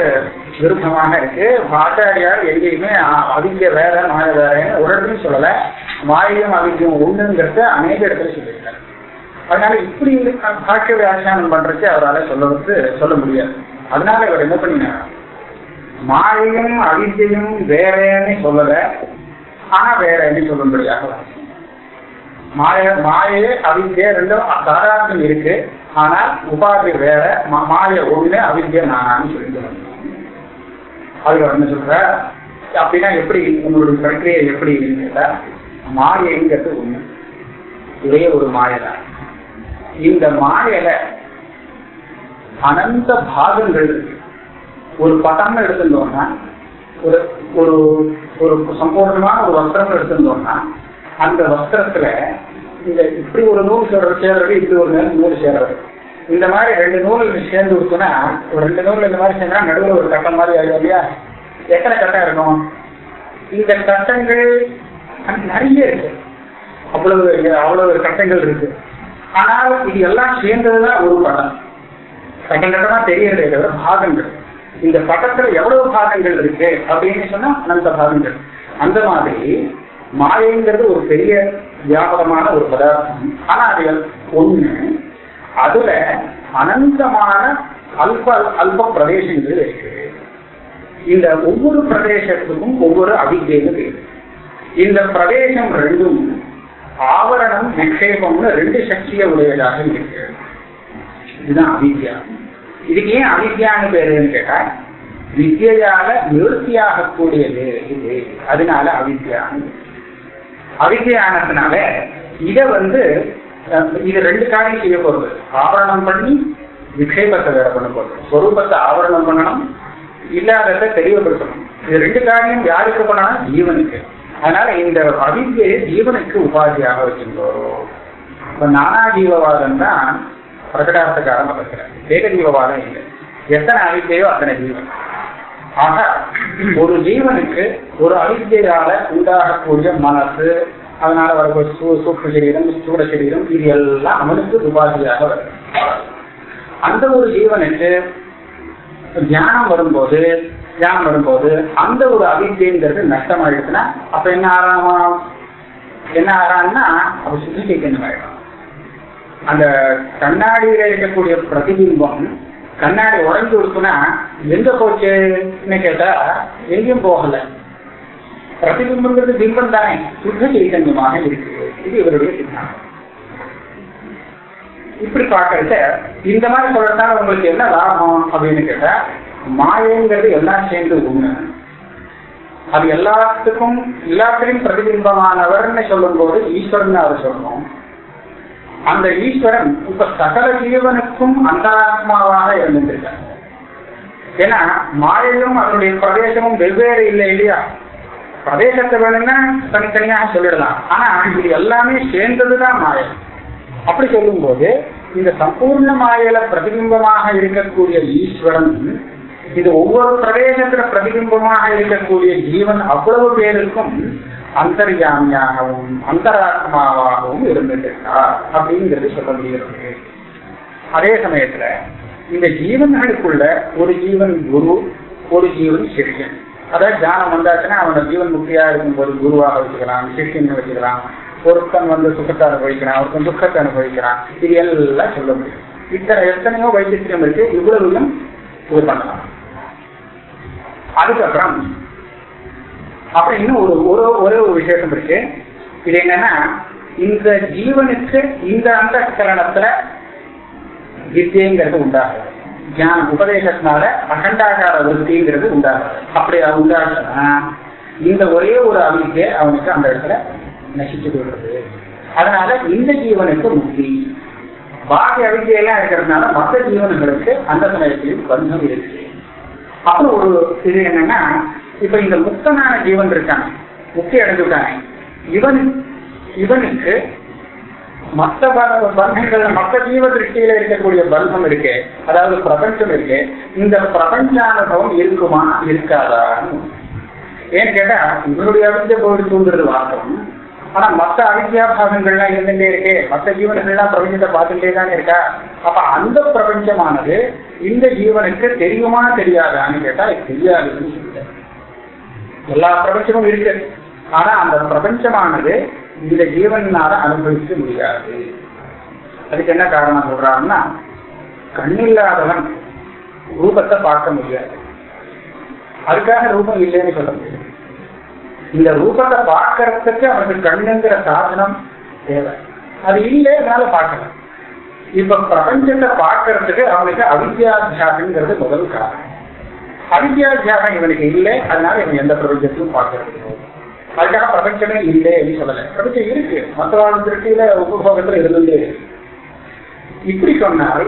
விருப்பமாக இருக்கு. ஆச்சாரியார் எங்கேயுமே அவித்ய வேற மாய வேறன்னு இடத்துலையும் சொல்லல. மாயையும் அவித்யம் ஒண்ணுங்கிறத அநேக இடத்துல சொல்லியிருக்காரு. அதனால இப்படி சாட்சிய வியாக்கியானம் பண்றதுக்கு அவரால் சொல்ல சொல்ல முடியாது. அதனால இவர் என்ன பண்ணினார்? மாயையும் அவித்தையும் வேறேன்னு சொல்லல. ஆனா வேறேன்னு சொல்லும்படியாக மாய மாயே அவித்திய ரெண்டும் தாராளம் இருக்கு. ஆனால் உபாதி வேற மாய ஒண்ணு அவித்திய நானான்னு சொல்லிட்டு அதுல என்ன சொல்ற? அப்படின்னா எப்படி உங்களுடைய பிரக்கிரியை எப்படி கேட்டா மாயைங்கிறது ஒண்ணு. ஒரே ஒரு மாயதான். இந்த மாயையில அனந்த பாகங்கள் இருக்கு. ஒரு படம் எடுத்திருந்தோம்னா ஒரு ஒரு ஒரு சம்பூர்ணமான ஒரு வஸ்திரம் எடுத்திருந்தோம்னா அந்த வஸ்திரத்துல இந்த இப்படி ஒரு நூல் சேர்றது இப்படி ஒரு நூல் சேர்றது இந்த மாதிரி ரெண்டு நூல் சேர்ந்து விட்டுனா ஒரு ரெண்டு நூல் இந்த மாதிரி சேர்ந்தா நடுவில் ஒரு கட்டம் மாதிரி ஆகும் இல்லையா? எத்தனை கட்டம் இருக்கும்? இந்த கட்டங்கள் நிறைய இருக்கு. அவ்வளவு அவ்வளவு கட்டங்கள் இருக்கு. ஆனால் இது எல்லாம் சேர்ந்ததுதான் ஒரு படம். செகண்ட் கட்டமா தெரியறது தவிர பாகங்கள். இந்த படத்துல எவ்வளவு பாகங்கள் இருக்கு அப்படின்னு சொன்னா அந்த பாகங்கள். அந்த மாதிரி மாயைங்கிறது ஒரு பெரிய வியாபகமான ஒரு பதார்த்தம். ஆனா அது ஒண்ணு அதுல அனந்தமான அல்ப அல்ப பிரதேசங்கள் இருக்கு. இந்த ஒவ்வொரு பிரதேசத்துக்கும் ஒவ்வொரு அபிஜேகம் இருக்கு. இந்த பிரதேசம் ரெண்டும் ஆவரணம் நிக்ஷேபம்னு ரெண்டு சக்தியை உடையதாக இருக்கு. இதுதான் அவித்யா இதுக்கு ஏன் அவித்யான்னு பேருன்னு கேட்டா வித்யால நிவர்த்தியாகக்கூடியது இது. அதனால அவித்யான்னு அவிக்கை ஆனதுனால இதை வந்து இது ரெண்டு காரியம் செய்ய போறது. ஆவரணம் பண்ணி விக்ஷேபத்தை வேற பண்ண போறது. ஸ்வரூபத்தை ஆவரணம் பண்ணணும் இல்லாததை தெளிவுபடுத்தணும். இது ரெண்டு காரியம் யாருக்கு பண்ணணும்? ஜீவனுக்கு. அதனால இந்த அவித்யை ஜீவனுக்கு உபாதியாக வச்சிருந்தோம். இப்ப நானா ஜீவவாதம் தான் பிரகடார்த்தக்காரன் வளர்க்கிறார் ஏக ஜீவவாதம் இல்லை. எத்தனை அவித்தையோ அத்தனை ஜீவன். ஆக ஒரு ஜீவனுக்கு ஒரு அவித்தியால உண்டாகக்கூடிய மனசு அதனால வரக்கூடிய சூ சூப்பு சரீரம் சூட சரீரம் இது எல்லாம் அவனுக்கு உபாதியாக வரும். அந்த ஒரு ஜீவனுக்கு தியானம் வரும்போது தியானம் வரும்போது அந்த ஒரு அவித்தியங்கிறது நஷ்டமாயிடுச்சுன்னா அப்ப என்ன ஆறாம? என்ன ஆறான்னா அப்ப சுத்தி சைத்தன்யம் ஆயிடும் அந்த கண்ணாடியில இருக்கக்கூடிய பிரதிபிம்பம் கண்ணாடி உடஞ்சு கொடுக்குன்னா எங்க போச்சுன்னு கேட்டா எங்கேயும் போகல. பிரதிபிம்பங்கிறது பிம்பம் தானே. சுத்த சைதன்யமாக இருக்குது. இது இவருடைய சித்தாந்தம். இப்படி பார்க்கறத இந்த மாதிரி சொல்றதுனால உங்களுக்கு என்ன லாபம்? அப்படின்னு கேட்டா மாயங்கிறது எல்லாம் சேர்ந்து உண்மை அது எல்லாத்துக்கும் எல்லாத்திலையும் பிரதிபிம்பமானவர்னு சொல்லும் போது ஈஸ்வரன் அவர் சொல்லணும் அந்த ஈஸ்வரன் இப்ப சகல ஜீவனுக்கும் அந்தராத்மாவாக இருந்திருக்காங்க ஏன்னா மாயையும் அதனுடைய பிரதேசமும் வெவ்வேறு இல்லை இல்லையா? பிரதேசத்தை வேணும்னா தனித்தனியாக சொல்லிடலாம். ஆனா இது எல்லாமே சேர்ந்ததுதான் மாயை. அப்படி சொல்லும் போது இந்த சம்பூர்ண மாயில பிரதிபிம்பமாக இருக்கக்கூடிய ஈஸ்வரன் இது ஒவ்வொரு பிரதேசத்துல பிரதிபிம்பமாக இருக்கக்கூடிய ஜீவன் அவ்வளவு பேருக்கும் அந்தர்யாமியாகவும் அந்தராத்மாவாகவும் இருந்துட்டார் அப்படிங்கிறது சொல்ல முடிகிறது அதே சமயத்துல இந்த ஜீவன்களுக்குள்ள ஒரு ஜீவன் குரு ஒரு ஜீவன் சிஷ்யன் அதாவது தியானம் வந்தாச்சுன்னா அவனோட ஜீவன் முக்தியா இருக்கும்போது குருவாக வச்சுக்கலாம் சிஷ்யன் வச்சுக்கலாம். ஒருத்தன் வந்து சுகத்தை அனுபவிக்கிறான் ஒருத்தன் துக்கத்தை அனுபவிக்கிறான். இது எல்லாம் சொல்ல முடியும். இத்தனை எத்தனையோ வைத்தியம் இருக்கு இவ்வளவு இது பண்ணலாம். அதுக்கப்புறம் அப்புறம் இன்னும் ஒரு ஒரு ஒரே ஒரு விசேஷம் இருக்கு. இது என்னன்னா இந்த ஜீவனுக்கு இந்த அந்த கரணத்துல வித்தியங்கிறது உண்டாகும் ஞானம் உபதேசத்தினால அகண்டாகார விருத்திங்கிறது உண்டாகும் அப்படி அது உண்டாச்சுன்னா இந்த ஒரே ஒரு அவிக்கை அவனுக்கு அந்த இடத்துல நசிச்சு விடுறது அதனால இந்த ஜீவனுக்கு முக்தி. பாக்கி அவிக்கையெல்லாம் இருக்கிறதுனால மற்ற ஜீவனங்களுக்கு அந்த சமயத்திலும் பந்தம் இருக்கு. அப்புறம் ஒரு இது என்னன்னா இப்ப இந்த முக்தனான ஜீவன் இருக்கான். முக்தி அடைஞ்சுட்டான். இவன் இவனுக்கு மற்ற ப- பந்தங்கள் மற்ற ஜீவ திருஷ்டியில இருக்கக்கூடிய பந்தம் இருக்கு. அதாவது பிரபஞ்சம் இருக்கு. இந்த பிரபஞ்சானுபவம் இருக்குமா இருக்காதான்னு. ஏன்னு கேட்டா இவனுடைய அவித்ய போய் தூங்குறது வாக்கம் ஆனா மத்த அவித்யா பாகங்கள்லாம் இருந்துட்டே இருக்கே. மத்த ஜீவன்கள்லாம் பிரபஞ்சத்தை பார்த்துட்டே தானே இருக்கா? அப்ப அந்த பிரபஞ்சமானது இந்த ஜீவனுக்கு தெரியுமா தெரியாதான்னு கேட்டா இது தெரியாதுன்னு எல்லா பிரபஞ்சமும் இருக்கு. ஆனா அந்த பிரபஞ்சமானது இந்த ஜீவனால அனுபவிக்க முடியாது. அதுக்கு என்ன காரணம் சொல்றாருன்னா கண்ணில்லாதவன் ரூபத்தை பார்க்க முடியாது. அதுக்காக ரூபம் இல்லைன்னு சொல்ல முடியாது. இந்த ரூபத்தை பார்க்கறதுக்கு அவனுக்கு கண்ணுங்கிற சாதனம் தேவை. அது இல்லை அதனால பார்க்கலாம் இப்ப பிரபஞ்சத்தை பார்க்கறதுக்கு அவனுக்கு அவித்யாத்தியாசங்கிறது முதல் காரணம். அவித்யாத்தியாகம் இவனுக்கு இல்லை. அதனால இவன் எந்த பிரபஞ்சத்தையும் பார்க்கறது அதுக்காக பிரபஞ்சமே இல்லை அப்படின்னு சொல்லல. பிரபஞ்சம் இருக்கு. மற்றவாழ்வு திருஷ்டியில உபபோகத்துல இருந்துட்டே இப்படி சொன்னால்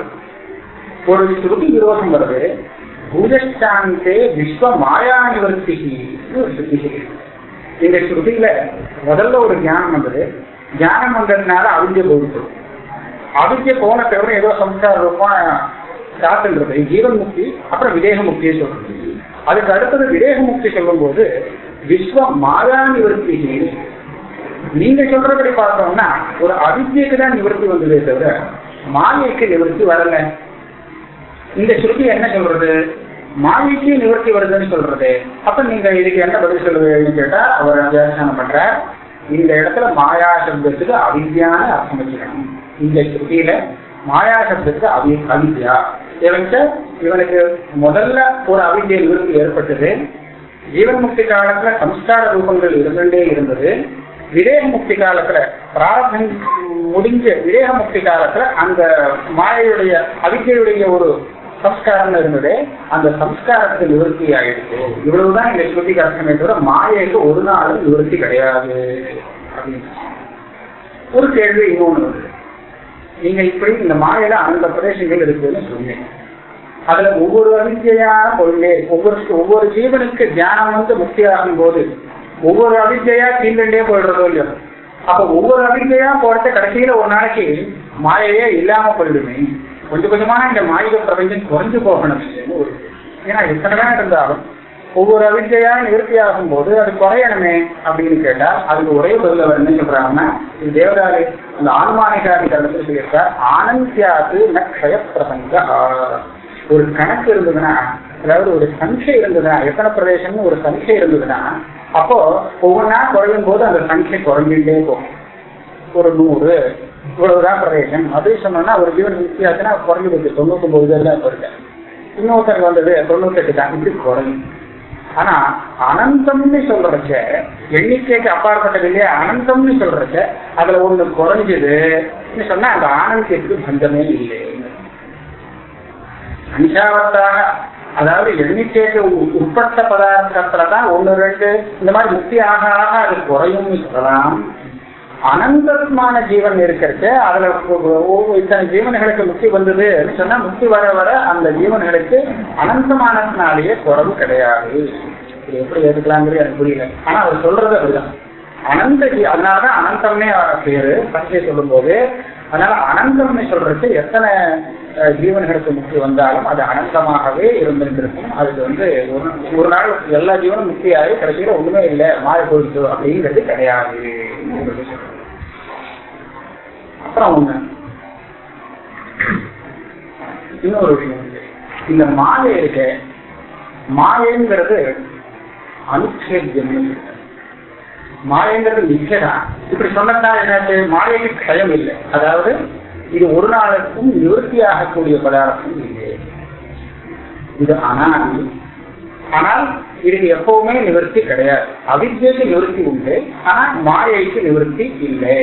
ஒரு ஸ்ருதி விரோதம் வருது. பூஜஸ்தாந்தே விஸ்வ மாயா நிவர்த்திக்கு ஒரு ஸ்ருதி இந்த ஸ்ருதியில முதல்ல ஒரு ஞானம் வந்தது. ஞானம் வந்ததுனால அவிஞ்ச போயிட்டு அவிஞ்ச போன பிறகு ஏதோ சம்ஸ்கார இருக்கும் காத்துன்றது ஜீவன் முக்தி அப்புறம் விதேக முக்தியை சொல்றது. அதுக்கு அடுத்தது விதேக முக்தி சொல்லும் போது விஸ்வ மாயா நிவர்த்தி நீங்க சொல்றபடி பார்த்தோம்னா ஒரு அவித்தியக்கு தான் நிவர்த்தி வந்ததே தவிர மாயைக்கு நிவர்த்தி வரல. இந்த ஸ்ருதி என்ன சொல்றது? மாயைக்கு நிவர்த்தி வருதுன்னு சொல்றது. அப்ப நீங்க இதுக்கு என்ன பதில் சொல்லுவீங்கன்னு கேட்டா அவர் வியாக்கியானம் பண்ற இந்த இடத்துல மாயா சப்தத்துக்கு அவித்தியான அர்த்தம் வச்சுக்கணும். இந்த ஸ்ருதியில மாயா சப்தத்துக்கு அவி அவித்யா. இவனுக்கு இவனுக்கு முதல்ல ஒரு அவித்திய விருப்பு ஏற்பட்டது. ஜீவன் முக்தி காலத்துல சம்ஸ்கார ரூபங்கள் இருந்துட்டே இருந்தது. விதேக முக்தி காலத்துல பிராரத்தம் முடிஞ்ச விதேக முக்தி காலத்துல அந்த மாயையுடைய அவித்தையுடைய ஒரு சம்ஸ்காரம் இருந்தது அந்த சம்ஸ்காரத்துக்கு நிவர்த்தி ஆயிடுச்சு. இவ்வளவுதான் இந்த ஸ்ருதிக்கு அர்த்தமே தவிர மாயைக்கு ஒரு நாளும் நிவர்த்தி கிடையாது. அப்படின்னு. ஒரு கேள்வி இன்னொன்று நீங்க இப்படி இந்த மாயையில அந்த பிரதேசங்கள் இருக்குன்னு சொன்னேன். அதுல ஒவ்வொரு அவித்தியான கொள்கை ஒவ்வொரு ஒவ்வொரு ஜீவனுக்கு தியானம் வந்து முக்தி ஆகும் போது ஒவ்வொரு அவித்தையா கீழே போயிடுறதோ இல்லையோ? அப்ப ஒவ்வொரு அவித்தையா போறத கடைசியில ஒரு நாளைக்கு மாயையே இல்லாம போயிடுமே. கொஞ்சம் கொஞ்சமா இந்த மாயிக பிரபஞ்சம் குறைஞ்சு போகணும் ஒரு ஏன்னா எத்தனை இருந்தாலும் ஒவ்வொரு அவித்தையா நிவர்த்தியாகும் போது அது குறையணுமே அப்படின்னு கேட்டா அதுக்கு ஒரே பதில் அவர் என்ன சொல்றாங்கன்னா இது தேவதாரி அந்த ஆன்மானிகாதி கருத்து சொல்லியிருக்கார் ஆனந்தியாது நக்ஷய பிரசங்க ஒரு கணக்கு இருந்ததுன்னா அதாவது ஒரு சங்கை இருந்ததுன்னா எத்தனை பிரதேசம்னு ஒரு சங்கை இருந்ததுன்னா அப்போ ஒவ்வொன்றா குறையும் போது அந்த சங்கை குறைஞ்சுட்டே போகும். ஒரு நூறு இவ்வளவுதான் பிரதேசம். அது சொன்னோம்னா ஒரு ஜீவன் வித்தியாசம்னா குறைஞ்சு போச்சு. தொண்ணூத்தொன்பது பேர் தான் இப்போ இருக்கேன் இன்னொருத்தருக்கு வந்தது தொண்ணூத்தெட்டு தான். இப்படி குறையும். ஆனா அனந்தம்னு சொல்றச்ச எண்ணிக்கைக்கு அப்பாற்பட்டது இல்லையா? அனந்தம்னு சொல்றச்ச அதுல ஒண்ணு குறைஞ்சது. சொன்னா அந்த ஆனந்தத்துக்கு பந்தமே இல்லை. அஞ்சாவத்தாக அதாவது எண்ணிக்கைக்கு உட்பட்ட பதார்த்தத்துல தான் ஒண்ணு ரெண்டு இந்த மாதிரி முக்தி ஆக ஆக அது குறையும்னு சொல்லலாம். அனந்தமான ஜீவன் இருக்கிறது. அதுல இத்தனை ஜீவன்களுக்கு முக்தி வந்தது சொன்னா முக்தி வர வர அந்த ஜீவன்களுக்கு அனந்தமானதுனாலேயே குறவு கிடையாது. இது எப்படி எடுக்கலாங்கிறது எனக்கு புரியல. ஆனா அவர் சொல்றது அப்படிதான். அனந்த அதனாலதான் அனந்தம்னே பேரு பஞ்சை சொல்லும் போது அதனால அனந்தம்னு சொல்றது எத்தனை ஜீவன்களுக்கு முக்தி வந்தாலும் அது அனந்தமாகவே இருந்திருக்கும் அதுக்கு வந்து ஒரு ஒரு நாள் எல்லா ஜீவனும் முக்தியாகி கடைசியில ஒண்ணுமே இல்லை மாறி போயிடுச்சு அப்படிங்கிறது கிடையாது. அப்புறம் ஒண்ணு இன்னொரு விஷயம். இந்த மாயை இருக்கு மாயைங்கிறது அனுச்சேத்தியம் மாயங்கிறது நிச்சயா இப்படி சொன்னா என்னாச்சு? மாயைக்கு கயம் இல்லை. அதாவது இது ஒரு நாளுக்கும் நிவர்த்தி ஆகக்கூடிய பதார்த்தம் இல்லை. இது அனாதி. ஆனால் இதுக்கு எப்பவுமே நிவர்த்தி கிடையாது. அவித்யக்கு நிவர்த்தி உண்டு. ஆனால் மாயைக்கு நிவர்த்தி இல்லை.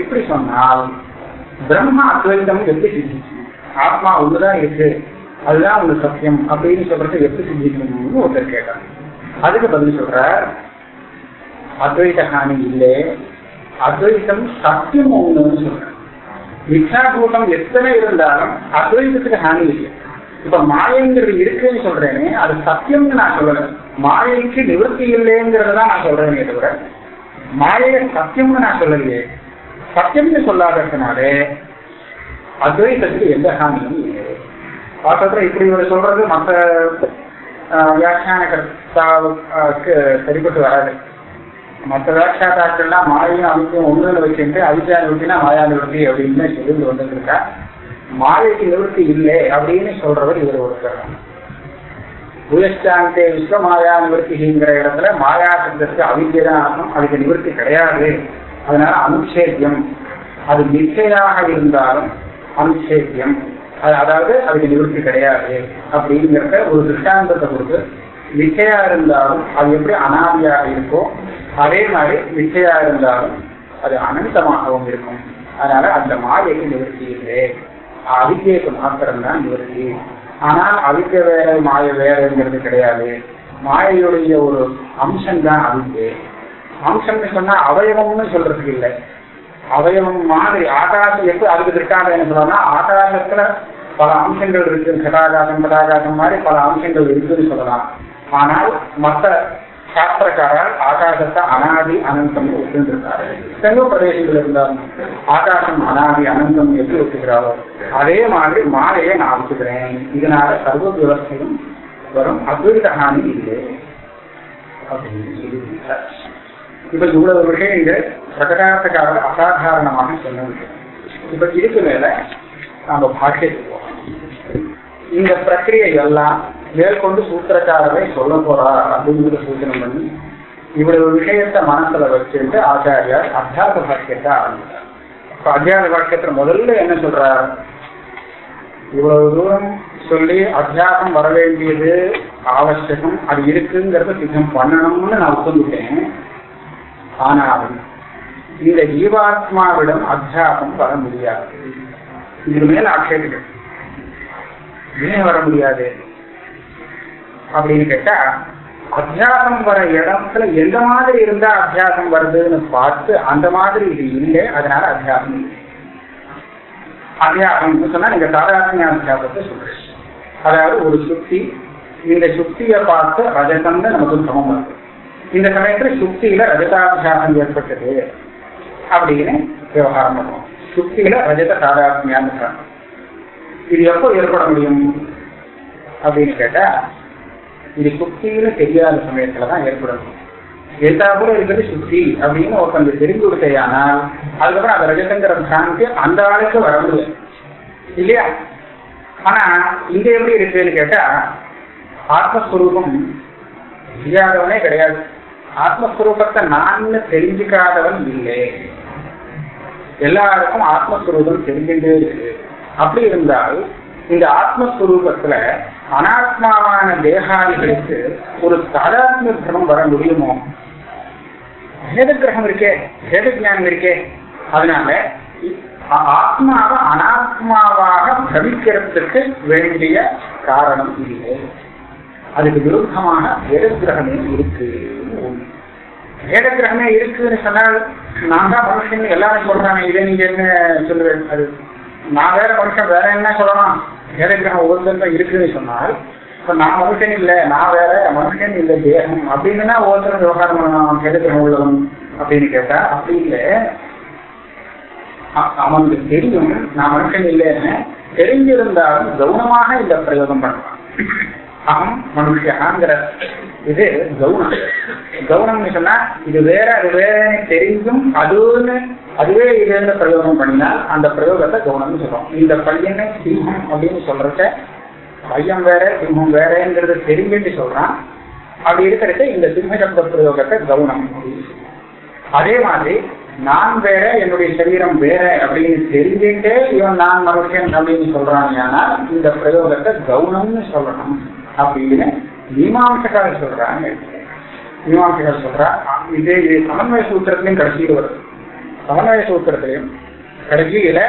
இப்படி சொன்னால் பிரம்ம அத்வைதம் எப்படி சிந்திச்சு? ஆத்மா ஒண்ணுதான் இருக்கு அதுதான் ஒண்ணு சத்தியம் அப்படின்னு சொல்றது எப்படி சிந்திக்கணும்னு ஒருத்தர் கேட்டார். அதுக்கு பதில் சொல்ற அத்வைத ஹானி இல்லை அத்வைத்தம் சத்தியம் ஒண்ணுன்னு சொல்றேன் மிக்சாபூட்டம் எத்தனை இருந்தாலும் அத்வைதத்துக்கு ஹானி இல்லை. இப்ப மாயங்கிறது இருக்குன்னு சொல்றேனே அது சத்தியம்னு நான் சொல்லல. மாயைக்கு நிவர்த்தி இல்லைங்கிறத நான் சொல்றேனே தவிர மாயை சத்தியம்னு நான் சொல்லலையே சத்தியம்னு சொல்லாததுனாலே அத்வைதத்துக்கு எந்த ஹானியும் இல்லை. இப்படி ஒரு சொல்றது மற்ற வியாக்கியான கர்த்தாவுக்கு சரிப்பட்டு வராது. மற்ற வியாக்கியாதாக்கள்லாம் மாயையும் அவித்தையும் ஒன்று வச்சுட்டு அவித்யா நிவர்த்தினா மாயா நிவர்த்தி அப்படின்னு சொல்லி வந்துருக்கா. மாயைக்கு நிவர்த்தி இல்லை அப்படின்னு சொல்றவர் இவர் ஒருத்தர். உயஷ்டாந்தே விஸ்வ மாயா நிவர்த்திங்கிற இடத்துல மாயா சப்தத்துக்கு அவித்யதான் அர்த்தம் அதுக்கு நிவர்த்தி கிடையாது. அதனால அனுஷேத்தியம் அது மிச்சையாக இருந்தாலும் அனுஷேத்தியம் அதாவது அதுக்கு நிவர்த்தி கிடையாது அப்படிங்கிறத ஒரு திருஷ்டாந்தத்தை கொடுத்து மிச்சையா இருந்தாலும் அது எப்படி அனாதியாக இருக்கோ அதே மாதிரி மிச்சையா இருந்தாலும் அது அனந்தமாகவும் இருக்கும். அதனால அந்த மாயைக்கு நிவர்த்தி இல்லை. அவித்தியக்கு மாத்திரம்தான் நிவர்த்தி. ஆனால் அவித்திய வேற மாய வேறங்கிறது கிடையாது. மாயையுடைய ஒரு அம்சம் தான் அவித்தியை அம்சம்னு சொன்னா அவயவம்னு சொல்றதுக்கு இல்லை. அவயவம் மாதிரி ஆகாசம் எப்படி அதுக்கு திருட்டாதயம் என்ன சொல்லணும்னா ஆகாசத்துல பல அம்சங்கள் இருக்கு. கடாகாசம் கடாகாசம் மாதிரி பல அம்சங்கள் இருக்குன்னு சொல்லலாம். ஆனால் மற்ற சாஸ்திரக்காரர் ஆகாசத்தை அனாதி அனந்தம் ஒத்துருக்காரு தெங்கு பிரதேசத்தில் இருந்தாலும் ஆகாசம் அனாதி அனந்தம் எப்படி ஒத்துக்கிறாரோ? அதே மாதிரி மாலையை நான் ஒத்துக்கிறேன். இதனால சர்வ விவசாயம் வரும். அத்வைத ஹானி இல்லை. அப்படின்னு சொல்லி இப்ப இவ்வளவு விஷயங்கள் பிரகடார்த்தக்காரர் அசாதாரணமாக சொன்ன விஷயம் இப்ப இதுக்கு மேல நாம பாக்கியத்துக்கு போறோம் இந்த பிரக்கிரியை எல்லாம் மேற்கொண்டு சூத்திரக்காரரை சொல்ல போறார் அப்படிங்கிற சூச்சனை பண்ணி இவ்வளவு விஷயத்த மனசுல வச்சுட்டு ஆச்சாரியார் அத்தியாச பாக்கியத்தை ஆரம்பித்தார். இப்ப அத்தியாச பாக்கியத்துல முதல்ல என்ன சொல்றார்? இவ்வளவு தூரம் சொல்லி அத்தியாசம் வர வேண்டியது அவசியம். அது இருக்குங்கிறத சித்தம் பண்ணணும்னு நான் ஒத்துந்துட்டேன் ஆனாலும் இந்த ஜீவாத்மாவிடம் அத்தியாசம் வர முடியாது. இதுக்கு மேல ஆட்சேபிகள் ஏன் வர முடியாது? அப்படின்னு கேட்டா அத்தியாசம் வர இடத்துல எந்த மாதிரி இருந்தா அத்தியாசம் வருதுன்னு பார்த்து அந்த மாதிரி இது இல்லை. அதனால அத்தியாசம் அத்தியாசம் சொன்னா நீங்க சாதாரண அத்தியாசத்தை சொல்றீங்க. அதாவது ஒரு சுத்தி இந்த சுத்தியை பார்த்து ரஜதம்னு நமக்கு சமம் வருது. இந்த சமயத்துல சுக்தியில ரஜதாபியாசம் ஏற்பட்டது அப்படின்னு விவகாரம் பண்ணுவோம். சுக்தியில ரஜத சாதாத்மியான்னு இது எப்போ ஏற்பட முடியும் அப்படின்னு கேட்டா இது சுக்தியில தெரியாத சமயத்துலதான் ஏற்படும். எல்லா கூட இருக்கிறது சுத்தி அப்படின்னு ஒருத்தங்க தெரிஞ்சு விட்டேயானால் அதுக்கப்புறம் அந்த ரஜதங்கிற பிராந்திக்கு அந்த ஆளுக்கு வர முடியாது இல்லையா? ஆனா இங்க எப்படி இருக்குன்னு கேட்டா ஆத்மஸ்வரூபம் தெரியாதவனே கிடையாது. ஆத்மஸ்வரூபத்தை நான் தெரிஞ்சுக்காதவன் இல்லை. எல்லாருக்கும் ஆத்மஸ்வரூபம் தெரிஞ்சுட்டே இருக்கு அப்படி இருந்தால் இந்த ஆத்மஸ்வரூபத்துல அனாத்மாவான தேகாதிகளுக்கு ஒரு சாதாரண கிரகம் வர முடியுமோ? வேத கிரகம் இருக்கே வேத ஜானம் இருக்கே. அதனால ஆத்மாவை அனாத்மாவாக பிரமிக்கிறதுக்கு வேண்டிய காரணம் இல்லை அதுக்கு விருத்தமாக வேத கிரகமே இருக்கு. வேத கிரகமே இருக்குன்னு சொன்னால் நான் தான் மனுஷன் எல்லாரும் சொல்றாங்க இதை நீங்க என்ன சொல்லுவேன் அது நான் வேற மனுஷன் வேற என்ன சொல்லலாம்? வேத கிரகம் ஒவ்வொருத்தரும் இருக்குன்னு சொன்னால் இப்ப நான் மனுஷன் இல்லை நான் வேற மனுஷன் இல்லை தேகம் அப்படின்னா ஒவ்வொருத்தரும் விவகாரம் பண்ணலாம் வேத கிரகம் உள்ளவன் அப்படின்னு கேட்டா அப்படி இல்லை. அவனுக்கு தெரியும் நான் மனுஷன் இல்லைன்னு தெரிஞ்சிருந்தாலும் கவனமாக இந்த பிரயோகம் பண்ணலாம். அகம் மனுஷாங்கிற இது கௌனம் கவுனம்னு சொன்னா இது வேற அது வேற தெரிஞ்சும் அதுன்னு அதுவே இதுன்னு பிரயோகம் பண்ணினால் அந்த பிரயோகத்தை கவுனம்னு சொல்றோம். இந்த பையனை சிம்மம் அப்படின்னு சொல்றத பையன் வேற சிம்மம் வேறங்கிறத தெரிஞ்சுட்டு சொல்றான். அப்படி இருக்கிறத இந்த சிம்ம சப்த பிரயோகத்தை கௌனம் அப்படின்னு அதே மாதிரி நான் வேற என்னுடைய சரீரம் வேற அப்படின்னு தெரிஞ்சுட்டே இவன் நான் மனுஷன் அப்படின்னு சொல்றான் ஆனால் இந்த பிரயோகத்தை கௌனம்னு சொல்லணும். அப்படின்னு மீமாம்சக்கார சொல்றான்னு மீமாம்சக்கார சொல்றா இதே இது சமன்வய சூத்திரத்திலையும் கடைசியில் வருது. சமன்வய சூத்திரத்திலையும் கடைசியில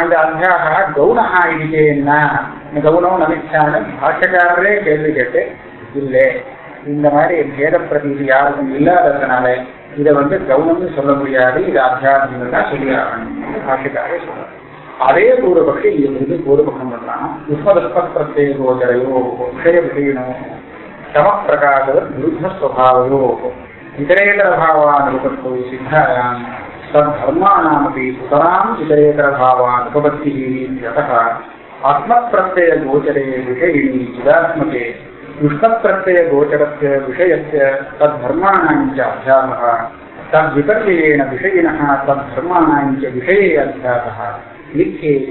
அந்த அத்தியாக ஆயினியே என்ன? கவுனம் நமிச்சான்னு பாஷக்காரரே கேள்வி கேட்டு இல்லை இந்த மாதிரி பேத பிரதிநிதி யாருக்கும் இல்லாததுனால இதை வந்து கவுனம்னு சொல்ல முடியாது. இது அத்தியாசம் தான் சொல்லி ஆகணும். பாஷக்காரே சொல்றாரு. ಅದೇ ಪೂರ್ವಪಕ್ಷ ಇಲ್ಲಿ ಪೂರ್ವಪಕ್ಷ ಮಂತ್ರ ಉಷ್ಮದಸ್ಪತ್ರಸ್ಯೋ ಜಡಯೋ ವಿಷಯವಿಷಯಣ ಶಮ ಪ್ರಕಾಶದ ವಿರುದ್ಧ ಸ್ವಭಾವಯೋ ಇತರೇತರ ಭಾವಾನುಪತ್ತೋ ಸಿದ್ಧಾಯಾಮ್ ತದ್ಧರ್ಮಾಣಾಮಪಿ ಸುತರಾಂ ಇತರೇತರ ಭಾವಾನುಪಪತ್ತಿ ಇತ್ಯತಃ ಆತ್ಮಪ್ರತ್ಯಯ ಗೋಚರೆ ವಿಷಯಿಣಿ ಚಿದಾತ್ಮಕೆ युष्मप्रत्यय गोचरस्य विषयस्य तद्धर्माणां च अध्यासः तद्विपर्ययेण विषयिणः तद्धर्माणां च विषये अध्यासः லிக்கேஜ்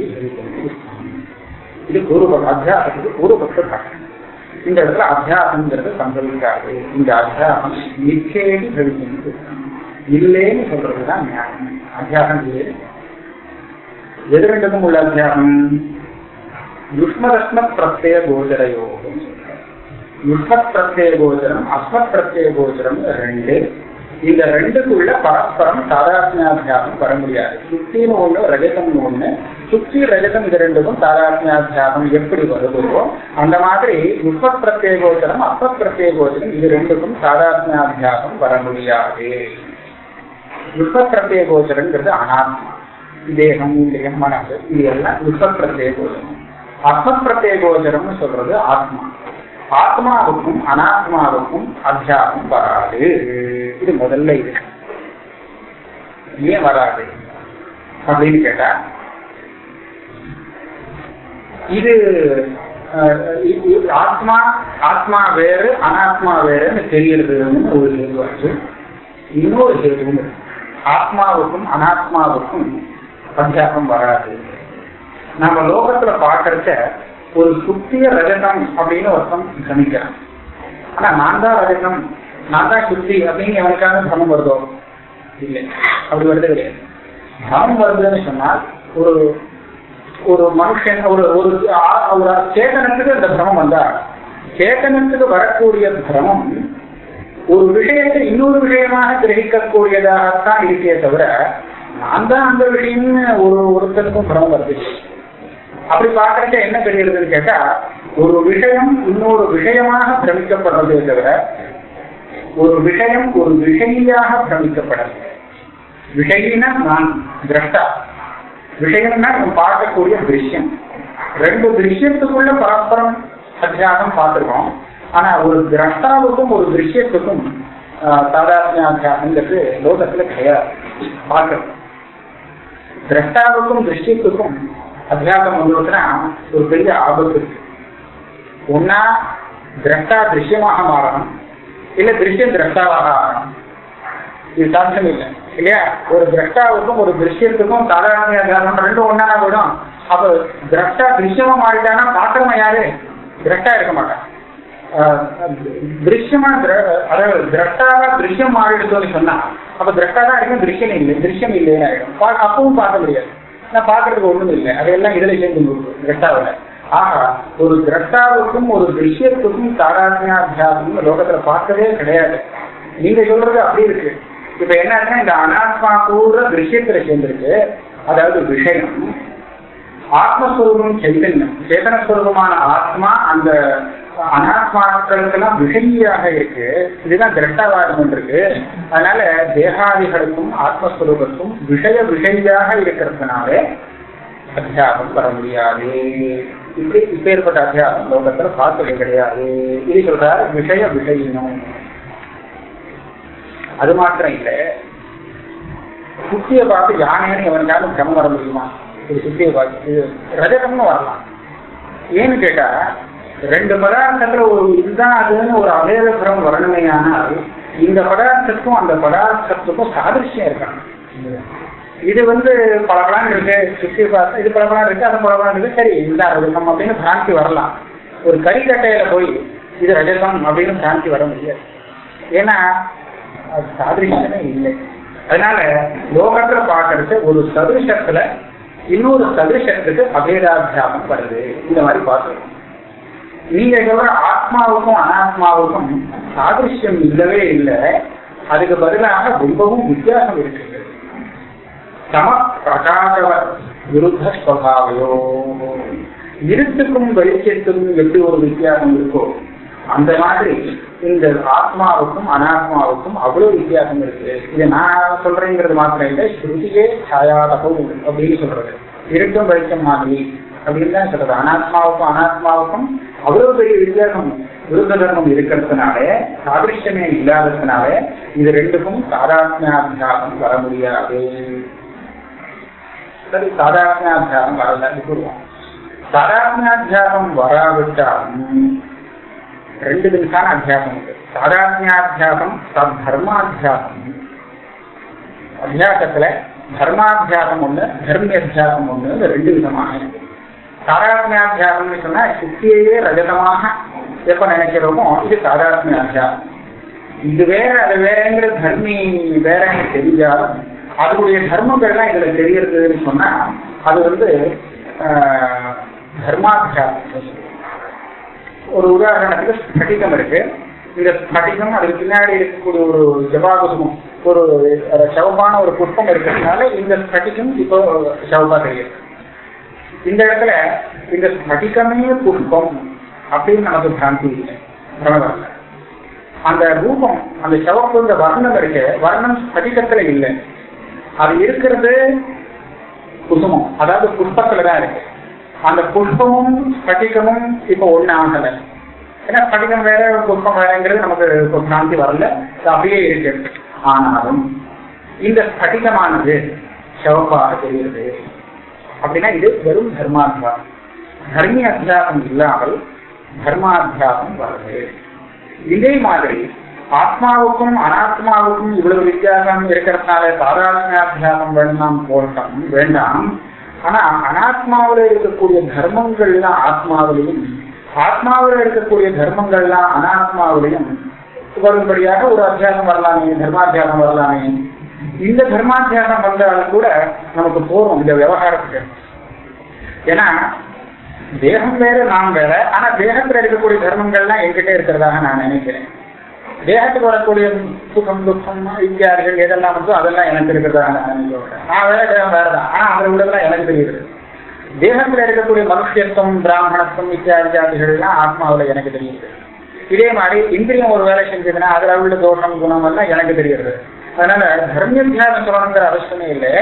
இது பூர்வ அத்தியாசத்துக்கு பூர்வபக்ஷ பாஷம் இந்த இடத்துல அத்தியாசம்ங்கிறது சம்பவிக்காது இந்த அத்தியாசம் நிச்சேடி பவிக்கும் இல்லைன்னு சொல்றதுதான் நியாயம். அத்தியாசம் இல்லை எது ரெண்டுக்கும் உள்ள அத்தியாசம்? யுஷ்மரஸ்மத் பிரத்யேக கோச்சரையோ யுஷ்மத் பிரத்யேக கோச்சரம் அஸ்மத் பிரத்யேக கோச்சரம் ரெண்டு. இந்த ரெண்டுக்குள்ள பரஸ்பரம் தாதாத்மியாத்தியாசம் வர முடியாது. சுத்தின்னு ஒண்ணு ரஜதம்னு ஒண்ணு. சுத்தி ரஜதம் இது ரெண்டுக்கும் தாதாத்மியாத்தியாசம் எப்படி வருதோ அந்த மாதிரி யுஷ்மத் பிரத்யேகோச்சரம் கோச்சரம் பிரத்யேகோச்சரம் இது ரெண்டுக்கும் தாதாத்மியாத்தியாசம் வர முடியாது. யுஷ்மத் பிரத்யேகோச்சரங்கிறது அனாத்மா. தேகம் இந்திரியம் மனசு இது எல்லாம் யுஷ்மத் பிரத்யேகோச்சரம் கோச்சரம் பிரத்யேகோச்சரம்னு சொல்றது ஆத்மா. ஆத்மாவுக்கும் அனாத்மாவுக்கும் அத்தியாசம் வராது. இது முதல்ல இது. ஏன் வராது? அப்படின்னு கேட்டா இது ஆத்மா ஆத்மா வேறு அனாத்மா வேறுன்னு தெரியறதுன்னு ஒரு ஹேதுவாச்சு இன்னொரு ஹேதுவும் ஆத்மாவுக்கும் அனாத்மாவுக்கும் அத்தியாசம் வராது. நம்ம லோகத்துல பாக்குறச்ச ஒரு சுத்திய ரஜதம் அப்படின்னு ஒருத்தன் கணிக்கிறான் ஆனா நான் தான் ரஜதம் நான் தான் சுத்தி அப்படின்னு எவனுக்காக சமம் வருதோ? இல்லை. அப்படி வருது கிடையாது. சமம் வருதுன்னு சொன்னால் ஒரு ஒரு மனுஷன் ஒரு ஒரு ஒரு சேதனத்துக்கு அந்த பிரமம் வந்தா சேதனத்துக்கு வரக்கூடிய பிரமம் ஒரு விஷயத்தை இன்னொரு விஷயமாக கிரகிக்கக்கூடியதாகத்தான் இருக்கே தவிர நான் தான் அந்த விஷயம்னு ஒரு ஒருத்தருக்கும் பிரமம் வருது. அப்படி பார்க்கறத என்ன தெரியுதுன்னு கேட்டா ஒரு விஷயம் இன்னொரு விஷயமாக பிரமிக்கப்படுறதே தவிர ஒரு விஷயம் ஒரு விஷயியாக பிரமிக்கப்படுறது விஷயினா நான் திரஷ்டா. விஷயம்னா நம்ம பார்க்கக்கூடிய திருஷ்யம். ரெண்டு திருஷ்யத்துக்குள்ள பரஸ்பரம் அத்தியாசம் பார்த்துருக்கோம். ஆனா ஒரு திரஷ்டாவுக்கும் ஒரு திருஷ்யத்துக்கும் சாதாரணாத்தியாசங்கிறது லோகத்துல கிடையாது. பார்க்கணும். திரஷ்டாவுக்கும் திருஷ்யத்துக்கும் அத்தியாசம் வந்துருச்சுன்னா ஒரு பெரிய ஆபத்து இருக்கு. ஒன்னா திரஷ்டா திருஷ்யமாக மாறணும். இல்ல திருஷ்யம் திரஷ்டாவாக ஆகணும். இது சாத்தியம் இல்லை. இல்லையா? ஒரு திரஷ்டாவுக்கும் ஒரு திருஷ்யத்துக்கும் சாதாரண ரெண்டும் ஒன்னா போயிடும். அப்ப திரஷ்டா திருஷ்யமா மாறிட்டானா பாத்திரமா யாரு? திரஷ்டா இருக்க மாட்டான். திருஷ்யமா அதாவது திரஷ்டாவா திருஷ்யம் மாறிடுச்சோன்னு சொன்னா அப்ப திரஷ்டா தான் இருக்கும் திருஷ்யம் இல்லை திருஷ்யம் இல்லைன்னு ஆயிடும். அப்பவும் பார்க்க முடியாது. நான் பாக்குறதுக்கு ஒண்ணும் இல்லை. அதையெல்லாம் இதில் சேர்ந்து திரஷ்டாவில ஆகா ஒரு திரஷ்டாவுக்கும் ஒரு திருஷ்யத்துக்கும் தாராத்மியாபியாசம் லோகத்துல பார்க்கவே கிடையாது. நீங்க சொல்றது அப்படி இருக்கு. இப்ப என்ன இந்த அனாத்மா கூட திருஷ்யத்துல சேர்ந்திருக்கு. அதாவது விஷயம். ஆத்மஸ்வரூபம் சைதன்யம். சேதனஸ்வரூபமான ஆத்மா அந்த அனாத்மாக்களுக்கெல்லாம் விஷயியாக இருக்கு. இதுதான் திரட்டவாதம் இருக்கு. அதனால தேகாதிகளுக்கும் ஆத்மஸ்வரூபத்துக்கும் விஷய விஷயாக இருக்கிறதுனால அத்தியாசம் வர முடியாது. இப்படி இப்பேற்பட்ட அத்தியாசம் லோகத்துல பார்த்தது கிடையாது. இது சொல்றாரு விஷய விஷயினும் அது மாத்திரம் இல்லை. சுத்தியை பார்த்து யானைன்னு எவனுக்காலும் கிரமம் வர முடியுமா? இது சுத்திய பார்த்து ரஜகம்னு வரலாம். ஏன்னு கேட்டா ரெண்டு பதார்த்தத்துல ஒரு இதுதான் அதுன்னு ஒரு அபேத பிரமம் இந்த பதார்த்தத்துக்கும் அந்த பதார்த்தத்துக்கும் சாதிருஷ்யம் இருக்காங்க. இது வந்து பலபலாம் இருக்கு சுத்தி பார்த்து இது பலபலாம் இருக்கு அது பலபலாம் இருக்கு. சரி இந்த ரஜசம் அப்படின்னு பிராந்தி வரலாம். ஒரு கறிக்கட்டையில போய் இது ரஜசம் அப்படின்னு பிராந்தி வர முடியாது. ஏன்னா அது சாதிருஷ்யமே இல்லை. அதனால லோகத்துல பாக்குறது ஒரு சதுருஷத்துல இன்னொரு சதுருஷத்துக்கு அபேதாபியாசம் வருது. இந்த மாதிரி பார்த்துருக்கோம். நீங்க சொல்ற ஆத்மாவுக்கும் அனாத்மாவுக்கும் சாதிருஷ்யம் இல்லவே இல்லை. அதுக்கு பதிலாக ரொம்பவும் வித்தியாசம் இருக்குது. சம பிரகாசவ விருத்த ஸ்வபாவையோ இருட்டுக்கும் வெளிச்சத்துக்கும் எப்படி ஒரு வித்தியாசம் இருக்கோ அந்த மாதிரி இந்த ஆத்மாவுக்கும் அனாத்மாவுக்கும் அவ்வளவு வித்தியாசம் இருக்கு. இதை நான் சொல்றேங்கிறது மாத்திரம் இல்லை ஸ்ருதியே சாயாதகம் அப்படின்னு சொல்றது. இருட்டும் வெளிச்சம் மாதிரி அப்படின்னு தான் சொல்றது. அனாத்மாவுக்கும் அனாத்மாவுக்கும் அவ்வளவு பெரிய வித்தியாசம் விருத்த தர்மம் இருக்கிறதுனால சாதிருஷ்யமே இல்லாததுனால இது ரெண்டுக்கும் சாதாத்மியாபியாசம் வர முடியாது. சரி சாதாத்மியாபியாசம் வரலன்னு சொல்லுவோம். சாதாத்மியாபியாசம் வராவிட்டாலும் ரெண்டு விதமான அத்தியாசம் இருக்கு சாதாத்மியாபியாசம் தர்மாத்தியாசம் அத்தியாசத்துல தர்மாத்தியாசம் ஒண்ணு தர்மியாத்தியாசம் ஒண்ணு ரெண்டு விதமாக இருக்கு. சாதாத்மியாத்தியாசம்னு சொன்னா சித்தியையே ரஜதமாக எப்ப நினைக்கிறோமோ இது சாதாத்மியாத்தியாசம் இது வேற அது வேறங்கிற தர்மி வேறன்னு தெரிஞ்சாலும் அதனுடைய தர்மங்கள்லாம் இதுல தெரியறதுன்னு சொன்னா அது வந்து தர்மாத்தியாசம் ஒரு உதாரணத்துக்கு ஸ்படிகம் இருக்கு. இந்த ஸ்படிகம் அதுக்கு பின்னாடி இருக்கக்கூடிய ஒரு ஜபாகுசமம் ஒரு சவமான ஒரு புஷ்பம் இருக்கிறதுனால இந்த ஸ்படிகம் இப்போ சவப்பா தெரியுது. இந்த இடத்துல இந்த ஸ்படிகமே புஷ்பம் அப்படின்னு நமக்கு பிராந்தி இல்லை அந்த ரூபம் அந்த சவப்பு இந்த வர்ணம் இருக்கு. வர்ணம் ஸ்படிகத்துல இல்லை. அது இருக்கிறது குசுமம். அதாவது புஷ்பத்துல தான் இருக்கு. அந்த புஷ்பமும் ஸ்படிகமும் இப்ப ஒண்ணு ஆகல. ஏன்னா ஸ்படிகம் வேற புஷ்பம் வேறங்கிறது நமக்கு பிராந்தி வரல. அப்படியே இருக்கு. ஆனாலும் இந்த ஸ்படிகமானது சிவப்பாக தெரிகிறது. அப்படின்னா இது வெறும் தர்மாத்தியாசம். தர்மி அத்தியாசம் இல்லாமல் தர்மாத்தியாசம் வருது இதே மாதிரி ஆத்மாவுக்கும் அனாத்மாவுக்கும் இவ்வளவு வித்தியாசம் இருக்கிறதுனால சாதாரண வேண்டாம் போட்டோம் வேண்டாம். ஆனா அனாத்மாவில இருக்கக்கூடிய தர்மங்கள்லாம் ஆத்மாவிலையும் ஆத்மாவில இருக்கக்கூடிய தர்மங்கள்லாம் அனாத்மாவிலையும் வரும்படியாக ஒரு அத்தியாசம் வரலாமே தர்மாத்தியாசம் வரலாமே. இந்த தர்மாத்தியானம் வந்தாலும் கூட நமக்கு போறோம் இந்த விவகாரத்துக்கு. ஏன்னா தேகம் வேற நான் வேற. ஆனா தேகத்துல இருக்கக்கூடிய தர்மங்கள்லாம் என்கிட்ட இருக்கிறதாக நான் நினைக்கிறேன். தேகத்துக்கு வரக்கூடிய சுகம் துக்கம் இத்தியாதிகள் எதெல்லாம் வந்து அதெல்லாம் எனக்கு இருக்கிறதாக நான் நினைக்கிறேன். நான் வேற தேகம் வேறதான் ஆனா அதை விடலாம் எனக்கு தெரியுது. தேகத்துல இருக்கக்கூடிய மனுஷத்துவம் பிராமணத்துவம் இத்தியாதி ஜாதிகள்லாம் ஆத்மாவில் எனக்கு தெரியுது. இதே மாதிரி இந்திரியம் ஒரு வேலை செஞ்சதுன்னா அதுல உள்ள தோஷம் குணம் எல்லாம் எனக்கு தெரியுது. அதனால தர்மியாத்தியாசம் சொல்லணுங்கிற அவசியமே இல்லை.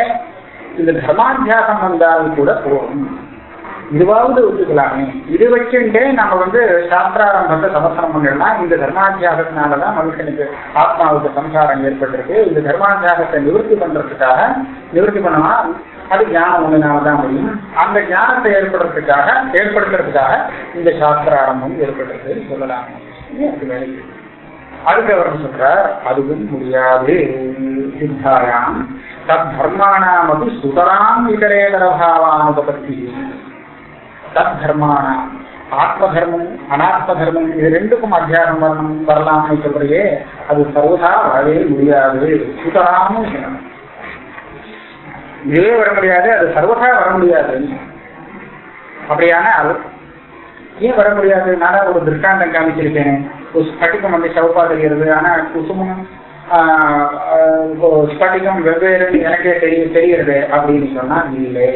இந்த தர்மாத்தியாசம் வந்தாலும் கூட போகும் இதுவாவது ஒத்துக்கலாமே. இது வச்சுட்டே நம்ம வந்து சாஸ்திராரம்பத்தை சமர்ப்பணம் பண்ணிடலாம். இந்த தர்மாத்தியாசத்தினாலதான் மனுஷனுக்கு ஆத்மாவுக்கு சம்சாரம் ஏற்பட்டிருக்கு. இந்த தர்மாத்தியாசத்தை நிவர்த்தி பண்றதுக்காக நிவர்த்தி பண்ணலாம் அது ஞானம் ஒண்ணுனாலதான் முடியும். அந்த ஞானத்தை ஏற்படுறதுக்காக ஏற்படுத்துறதுக்காக இந்த சாஸ்திராரம்பம் ஏற்படுறதுன்னு சொல்லலாம். அது வேலைக்கு? அதுக்கப்புறம் அவர் சொல்றார்? அதுவும் முடியாது சித்தாயாம். தத் தர்மானாமது சுதராம் இதரேதரபாவானுபத்தி தத் தர்மானாம். ஆத்ம தர்மம் அனாத்ம தர்மம் இது ரெண்டுக்கும் அத்தியானம் வரணும் வரலாம்னு சொல்றையே அது சர்வதா வரவே முடியாது. சுதராமும் இதுவே வர முடியாது அது சர்வதா வர முடியாது. அப்படியானால் ஏன் வர முடியாது? நானா ஒரு திருஷ்டாந்தம் காமிச்சிருக்கேன். ஸ்பட்டிகம் வந்து சவுப்பா தெரிகிறது. ஆனா குசுமம் ஸ்பட்டிகம் வெவ்வேறு எனக்கே தெரிய தெரிகிறது அப்படின்னு சொன்னா இல்லை.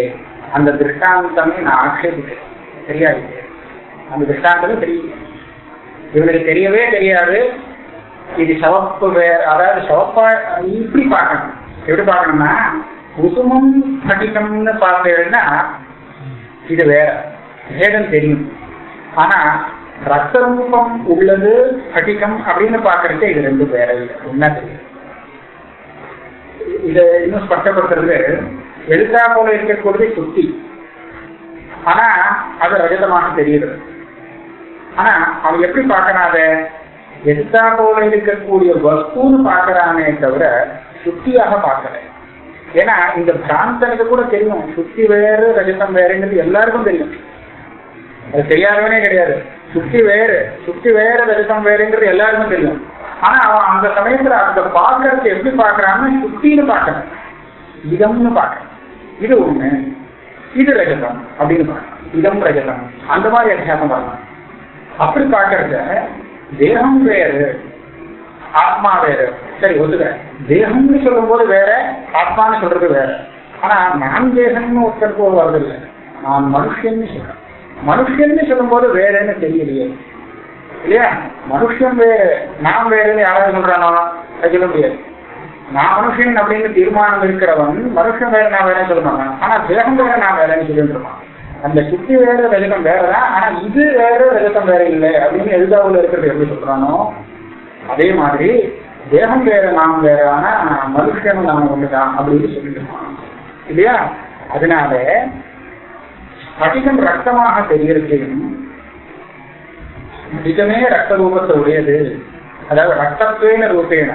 அந்த திருஷ்டாந்தமே நான் ஆட்சேபிக்கிறேன். தெரியாது. அந்த திருஷ்டாந்தமே தெரியும். இவனுக்கு தெரியவே தெரியாது. இது சவப்பு வேற அதாவது சவப்பா இப்படி பார்க்கணும். எப்படி பார்க்கணும்னா குசுமம் ஸ்பட்டிகம்னு பார்த்தேன்னா இது வேற. வேதம் தெரியும். ஆனா ரத்தரூபம் உள்ளது ஸ்படிகம் அப்படின்னு பாக்குறது இது ரெண்டும் வேற இல்லை. ஒன்னா தெரியும் இதை இன்னும் ஸ்பஷ்டப்படுத்துறது எழுத்தா போல இருக்கக்கூடிய சுத்தி. ஆனா அது ரஜதமாக தெரியுது. ஆனா அவன் எப்படி பார்க்கறான் அதை? எழுத்தா போல இருக்கக்கூடிய வஸ்துன்னு பாக்குறானே தவிர சுத்தியாக பார்க்கல. ஏன்னா இந்த பிராந்தனுக்கு கூட தெரியும். சுத்தி வேறு ரஜதம் வேறுங்கிறது எல்லாருக்கும் தெரியும். அது தெரியாதவனே கிடையாது. சுத்தி வேறு சுத்தி வேற தரிசனம் வேறுங்கிறது எல்லாருக்கும் தெரியும். ஆனா அவன் அந்த சமயத்துல அந்த பாக்குறதுக்கு எப்படி பாக்குறான்னு சுத்தின்னு பார்க்கறான். இதம்னு பார்க்கறான். இது ஒண்ணு. இது ரஜதம் அப்படின்னு பார்க்கறான். இதம் ரஜதம் அந்த மாதிரி அத்தியாசம் வரலாம் அப்படி பாக்குறத தேகம் வேறு ஆத்மா வேறு. சரி ஒத்துக்க. தேகம்னு சொல்லும் போது வேற ஆத்மான்னு சொல்றது வேற. ஆனா நான் தேகம்னு ஒருத்தருக்கு வருதில்லை நான் மனுஷன்னு சொல்றேன். மனுஷன்னு சொல்லும் போது வேறன்னு தெரியலையே. இல்லையா? மனுஷன் வே நான் வேறேன்னு யாராவது சொல்றானோ அது சொல்ல முடியாது. நான் மனுஷன் அப்படின்னு தீர்மானம் இருக்கிறவன் மனுஷன் வேற நான் வேறேன்னு சொல்ல மாட்டான். ஆனா தேகம் வேற நான் வேறேன்னு சொல்லிட்டு இருப்பான். அந்த சுத்தி வேற ரஜகம் வேறதான் ஆனா இது வேற ரஜகம் வேற இல்லை அப்படின்னு எழுதாவில் இருக்கிறது எப்படி சொல்றானோ? அதே மாதிரி தேகம் வேற நாம் வேற ஆனா மனுஷனும் நாம் ஒண்ணுதான் அப்படின்னு சொல்லிட்டு இருப்பான். இல்லையா? அதனால ஸ்படிகம் ரத்தமாக தெரியறதையும் ஸ்படிகமே ரத்த ரூபத்தை உடையது. அதாவது ரத்தத்துவேன ரூபேன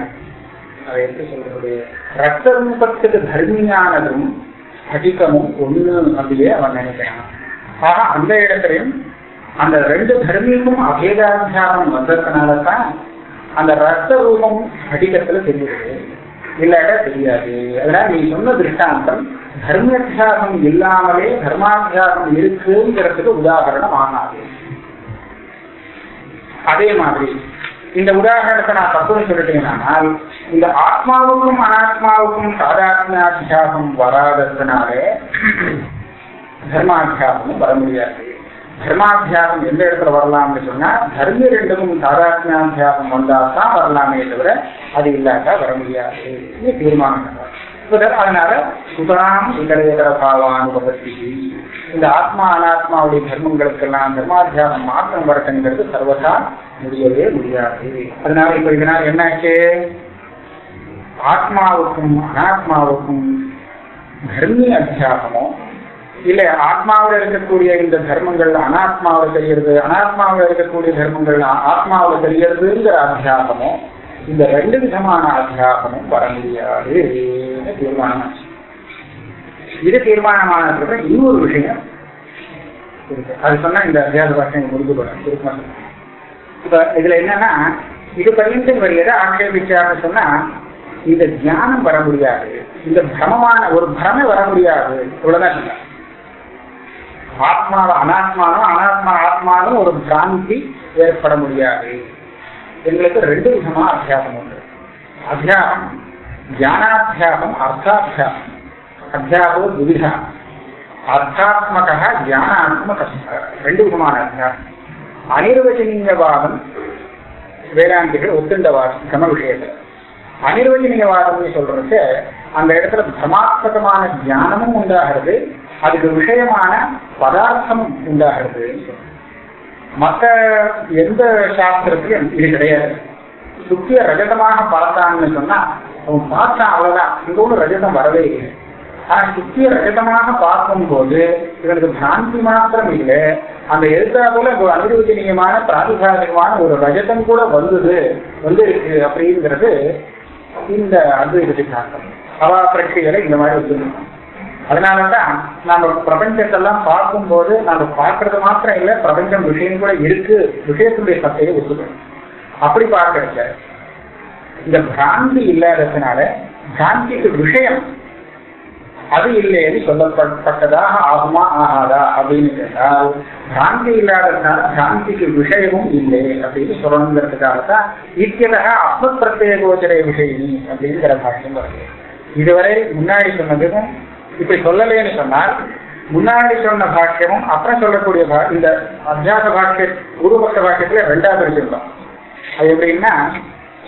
அதை எப்படி சொல்றது? ரத்த ரூபத்துக்கு தர்மியானதும் ஸ்படிகமும் ஒண்ணு அப்படியே அவன் நினைக்கிறான். ஆக அந்த இடத்துலையும் அந்த ரெண்டு தர்மிக்கும் அபேதாத்தியானம் வந்ததுனால தான் அந்த ரத்த ரூபம் ஸ்படிகத்துல தெரியுது. இல்லாட்டா தெரியாது. அதனால நீ சொன்ன திருஷ்டாந்தம் தர்மாத்தியாசம் இல்லாமலே தர்மாத்தியாசம் இருக்குங்கிறதுக்கு உதாகரணம் ஆனாது அதே மாதிரி இந்த உதாரணத்தை நான் தப்புன்னு சொல்லிட்டேனால் இந்த ஆத்மாவுக்கும் அனாத்மாவுக்கும் சாதாரணாத்தியாசம் வராததுனாலே தர்மாத்தியாசமும் வர முடியாது. தர்மாத்தியாசம் எந்த இடத்துல வரலாம்னு சொன்னா தர்ம ரெண்டுக்கும் சாதாரணாத்தியாசம் வந்தால் தான் வரலாமே தவிர அது இல்லாட்டா வர முடியாது. தீர்மானம் அதனால சுதராம் இதரேதர பாவானுபவத்தி இந்த ஆத்மா அனாத்மாவுடைய தர்மங்களுக்கெல்லாம் தர்மாத்தியானம் மாற்றம் வரட்டுங்கிறது சர்வதா முடியவே முடியாது அதனால இப்ப இதனால என்னாச்சு ஆத்மாவுக்கும் அனாத்மாவுக்கும் தர்மி அத்தியாசமோ இல்ல ஆத்மாவில் இருக்கக்கூடிய இந்த தர்மங்கள் அனாத்மாவில் தெரிகிறது அனாத்மாவில் இருக்கக்கூடிய தர்மங்கள் ஆத்மாவில் தெரிகிறதுங்கிற அத்தியாசமோ இந்த ரெண்டு விதமான அத்தியாசமும் வர முடியாது தீர்மானம். இது தீர்மானமானது இன்னொரு விஷயம் இருக்கு. அது சொன்னா இந்த அத்தியாச பாஷை முடிஞ்சு போறேன் இப்ப இதுல என்னன்னா இது பரியந்தம் வருகிறத ஆட்சேபிச்சார்னு சொன்னா இந்த ஞானம் வர முடியாது. இந்த பிரமமான ஒரு பிரமை வர முடியாது. இவ்வளவுதான் சொன்ன ஆத்மாவை அனாத்மானும் அனாத்மா ஆத்மானும் ஒரு பிராந்தி ஏற்பட முடியாது. எங்களுக்கு ரெண்டு விதமா அத்தியாசம் உண்டு. அத்தியாசம் ஞானாத்தியாசம் அர்த்தாத்தியாசம். அத்தியாசோ துவிதா அர்த்தாத்மக ஞானாத்மக. ரெண்டு விதமான அத்தியாசம். அனிர்வச்சனீயவாதம் வேதாந்திகள் ஒத்துண்டவாதம் கம விஷயத்துல அனிர்வச்சனீயவாதம்னு சொல்றது அந்த இடத்துல பிரமாத்மகமான தியானமும் உண்டாகிறது அதுக்கு விஷயமான பதார்த்தம் உண்டாகிறது. மற்ற எந்த சாஸ்திரத்திலும் இது கிடையாது. சுத்திய ரஜதமாக பார்த்தான்னு சொன்னா அவன் பார்த்தான் அவ்வளவுதான். இங்க ஒன்றும் ரஜதம் வரவே இல்லை. ஆனா சுத்திய ரஜதமாக பார்க்கும்போது இவனுக்கு பிராந்தி மாத்திரம் இல்லை. அந்த எழுத்தா போல ஒரு அனுபவஜனீயமான பிராதிகாரிகமான ஒரு ரஜதம் கூட வந்தது வந்திருக்கு அப்படிங்கிறது இந்த அத்வைத சாஸ்திரம் அவா பிரச்சனைகளை இந்த மாதிரி வச்சிருக்கோம் அதனாலதான் நம்ம பிரபஞ்சத்தெல்லாம் பார்க்கும்போது நம்ம பார்க்கறது மாத்திரம் இல்ல பிரபஞ்சம் விஷயம் கூட இருக்கு விஷயத்துடைய சத்தையை ஒத்துக்கணும் அப்படி பார்க்கறது இந்த பிராந்தி இல்லாததுனால பிராந்திக்கு விஷயம் அது இல்லைன்னு சொல்லப்பட்டதாக ஆகுமா ஆகாதா அப்படின்னு கேட்டால் பிராந்தி இல்லாததுனால பிராந்திக்கு விஷயமும் இல்லை அப்படின்னு சொல்லணுங்கிறதுக்காக தான் இத்தியதாக அஸ்மத் பிரத்யேக கோச்சரை விஷயி அப்படிங்கிற பாஷ்யம் வருது. இதுவரை முன்னாடி சொன்னதுக்கும் இப்படி சொல்லலைன்னு சொன்னால் முன்னாடி சொன்ன பாக்கியமும் அப்புறம் சொல்லக்கூடிய இந்த அத்தியாச பாஷ்ய குருபக்ஷ பாக்கியத்துல ரெண்டா பிரிச்சிருந்தோம் அது எப்படின்னா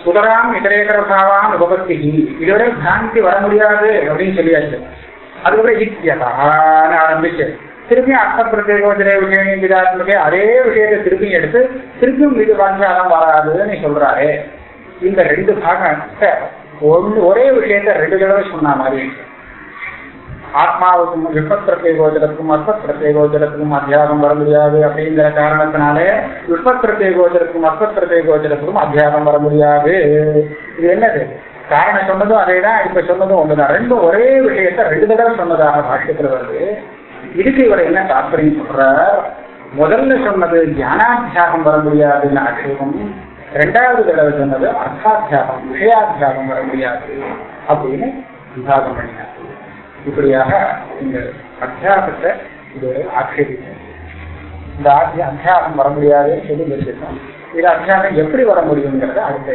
சுதராம் இதரேகர பாவாம் உபபக்தி இதுவரை பிராந்தி வர முடியாது அப்படின்னு சொல்லியாச்சு. அதுக்கப்புறம் இத்தியதான்னு ஆரம்பிச்சு. திருப்பி அர்த்த பிரத்யேகோச்சர விஷயம் அதே விஷயத்தை திருப்பி எடுத்து திருப்பியும் இது வாங்கியாலும் வராதுன்னு சொல்றாரு. இந்த ரெண்டு பாகம் ஒன்னு ஒரே விஷயத்த ரெண்டு தடவை சொன்ன மாதிரி. இருக்கு. ஆத்மாவுக்கும் விஸ்வத் பிரத்யேகோச்சரத்துக்கும் அஸ்வத் பிரத்யேகோச்சரத்துக்கும் அத்தியாசம் வர முடியாது அப்படிங்கிற காரணத்தினாலே விஸ்வத் பிரத்யேகோச்சரத்துக்கும் அஸ்வத் கோச்சலுக்கும் அத்தியாகம் வர முடியாது. இது என்னது? காரணம் சொன்னதும் அதேதான் இப்ப சொன்னதும் ஒண்ணுதான். ரெண்டும் ஒரே விஷயத்த ரெண்டு தடவை சொன்னதாக பாஷ்யத்துல வருது. இதுக்கு இவர் என்ன தாற்பயம் சொல்றார்? முதல்ல சொன்னது ஞானாத்தியாகம் வர முடியாதுன்னு ஆட்சேபம். ரெண்டாவது தடவை சொன்னது அர்த்தாத்தியாகம் விஷயாத்தியாகம் வர முடியாது அப்படின்னு விவாதம் பண்ணினார். இப்படியாக இந்த அத்தியாசத்தை இது ஆட்சேபித்தோம் இந்த ஆட்சி அத்தியாசம் வர முடியாதுன்னு சொல்லி வச்சிருக்கோம். இது அத்தியாசம் எப்படி வர முடியுங்கிறத அடுத்த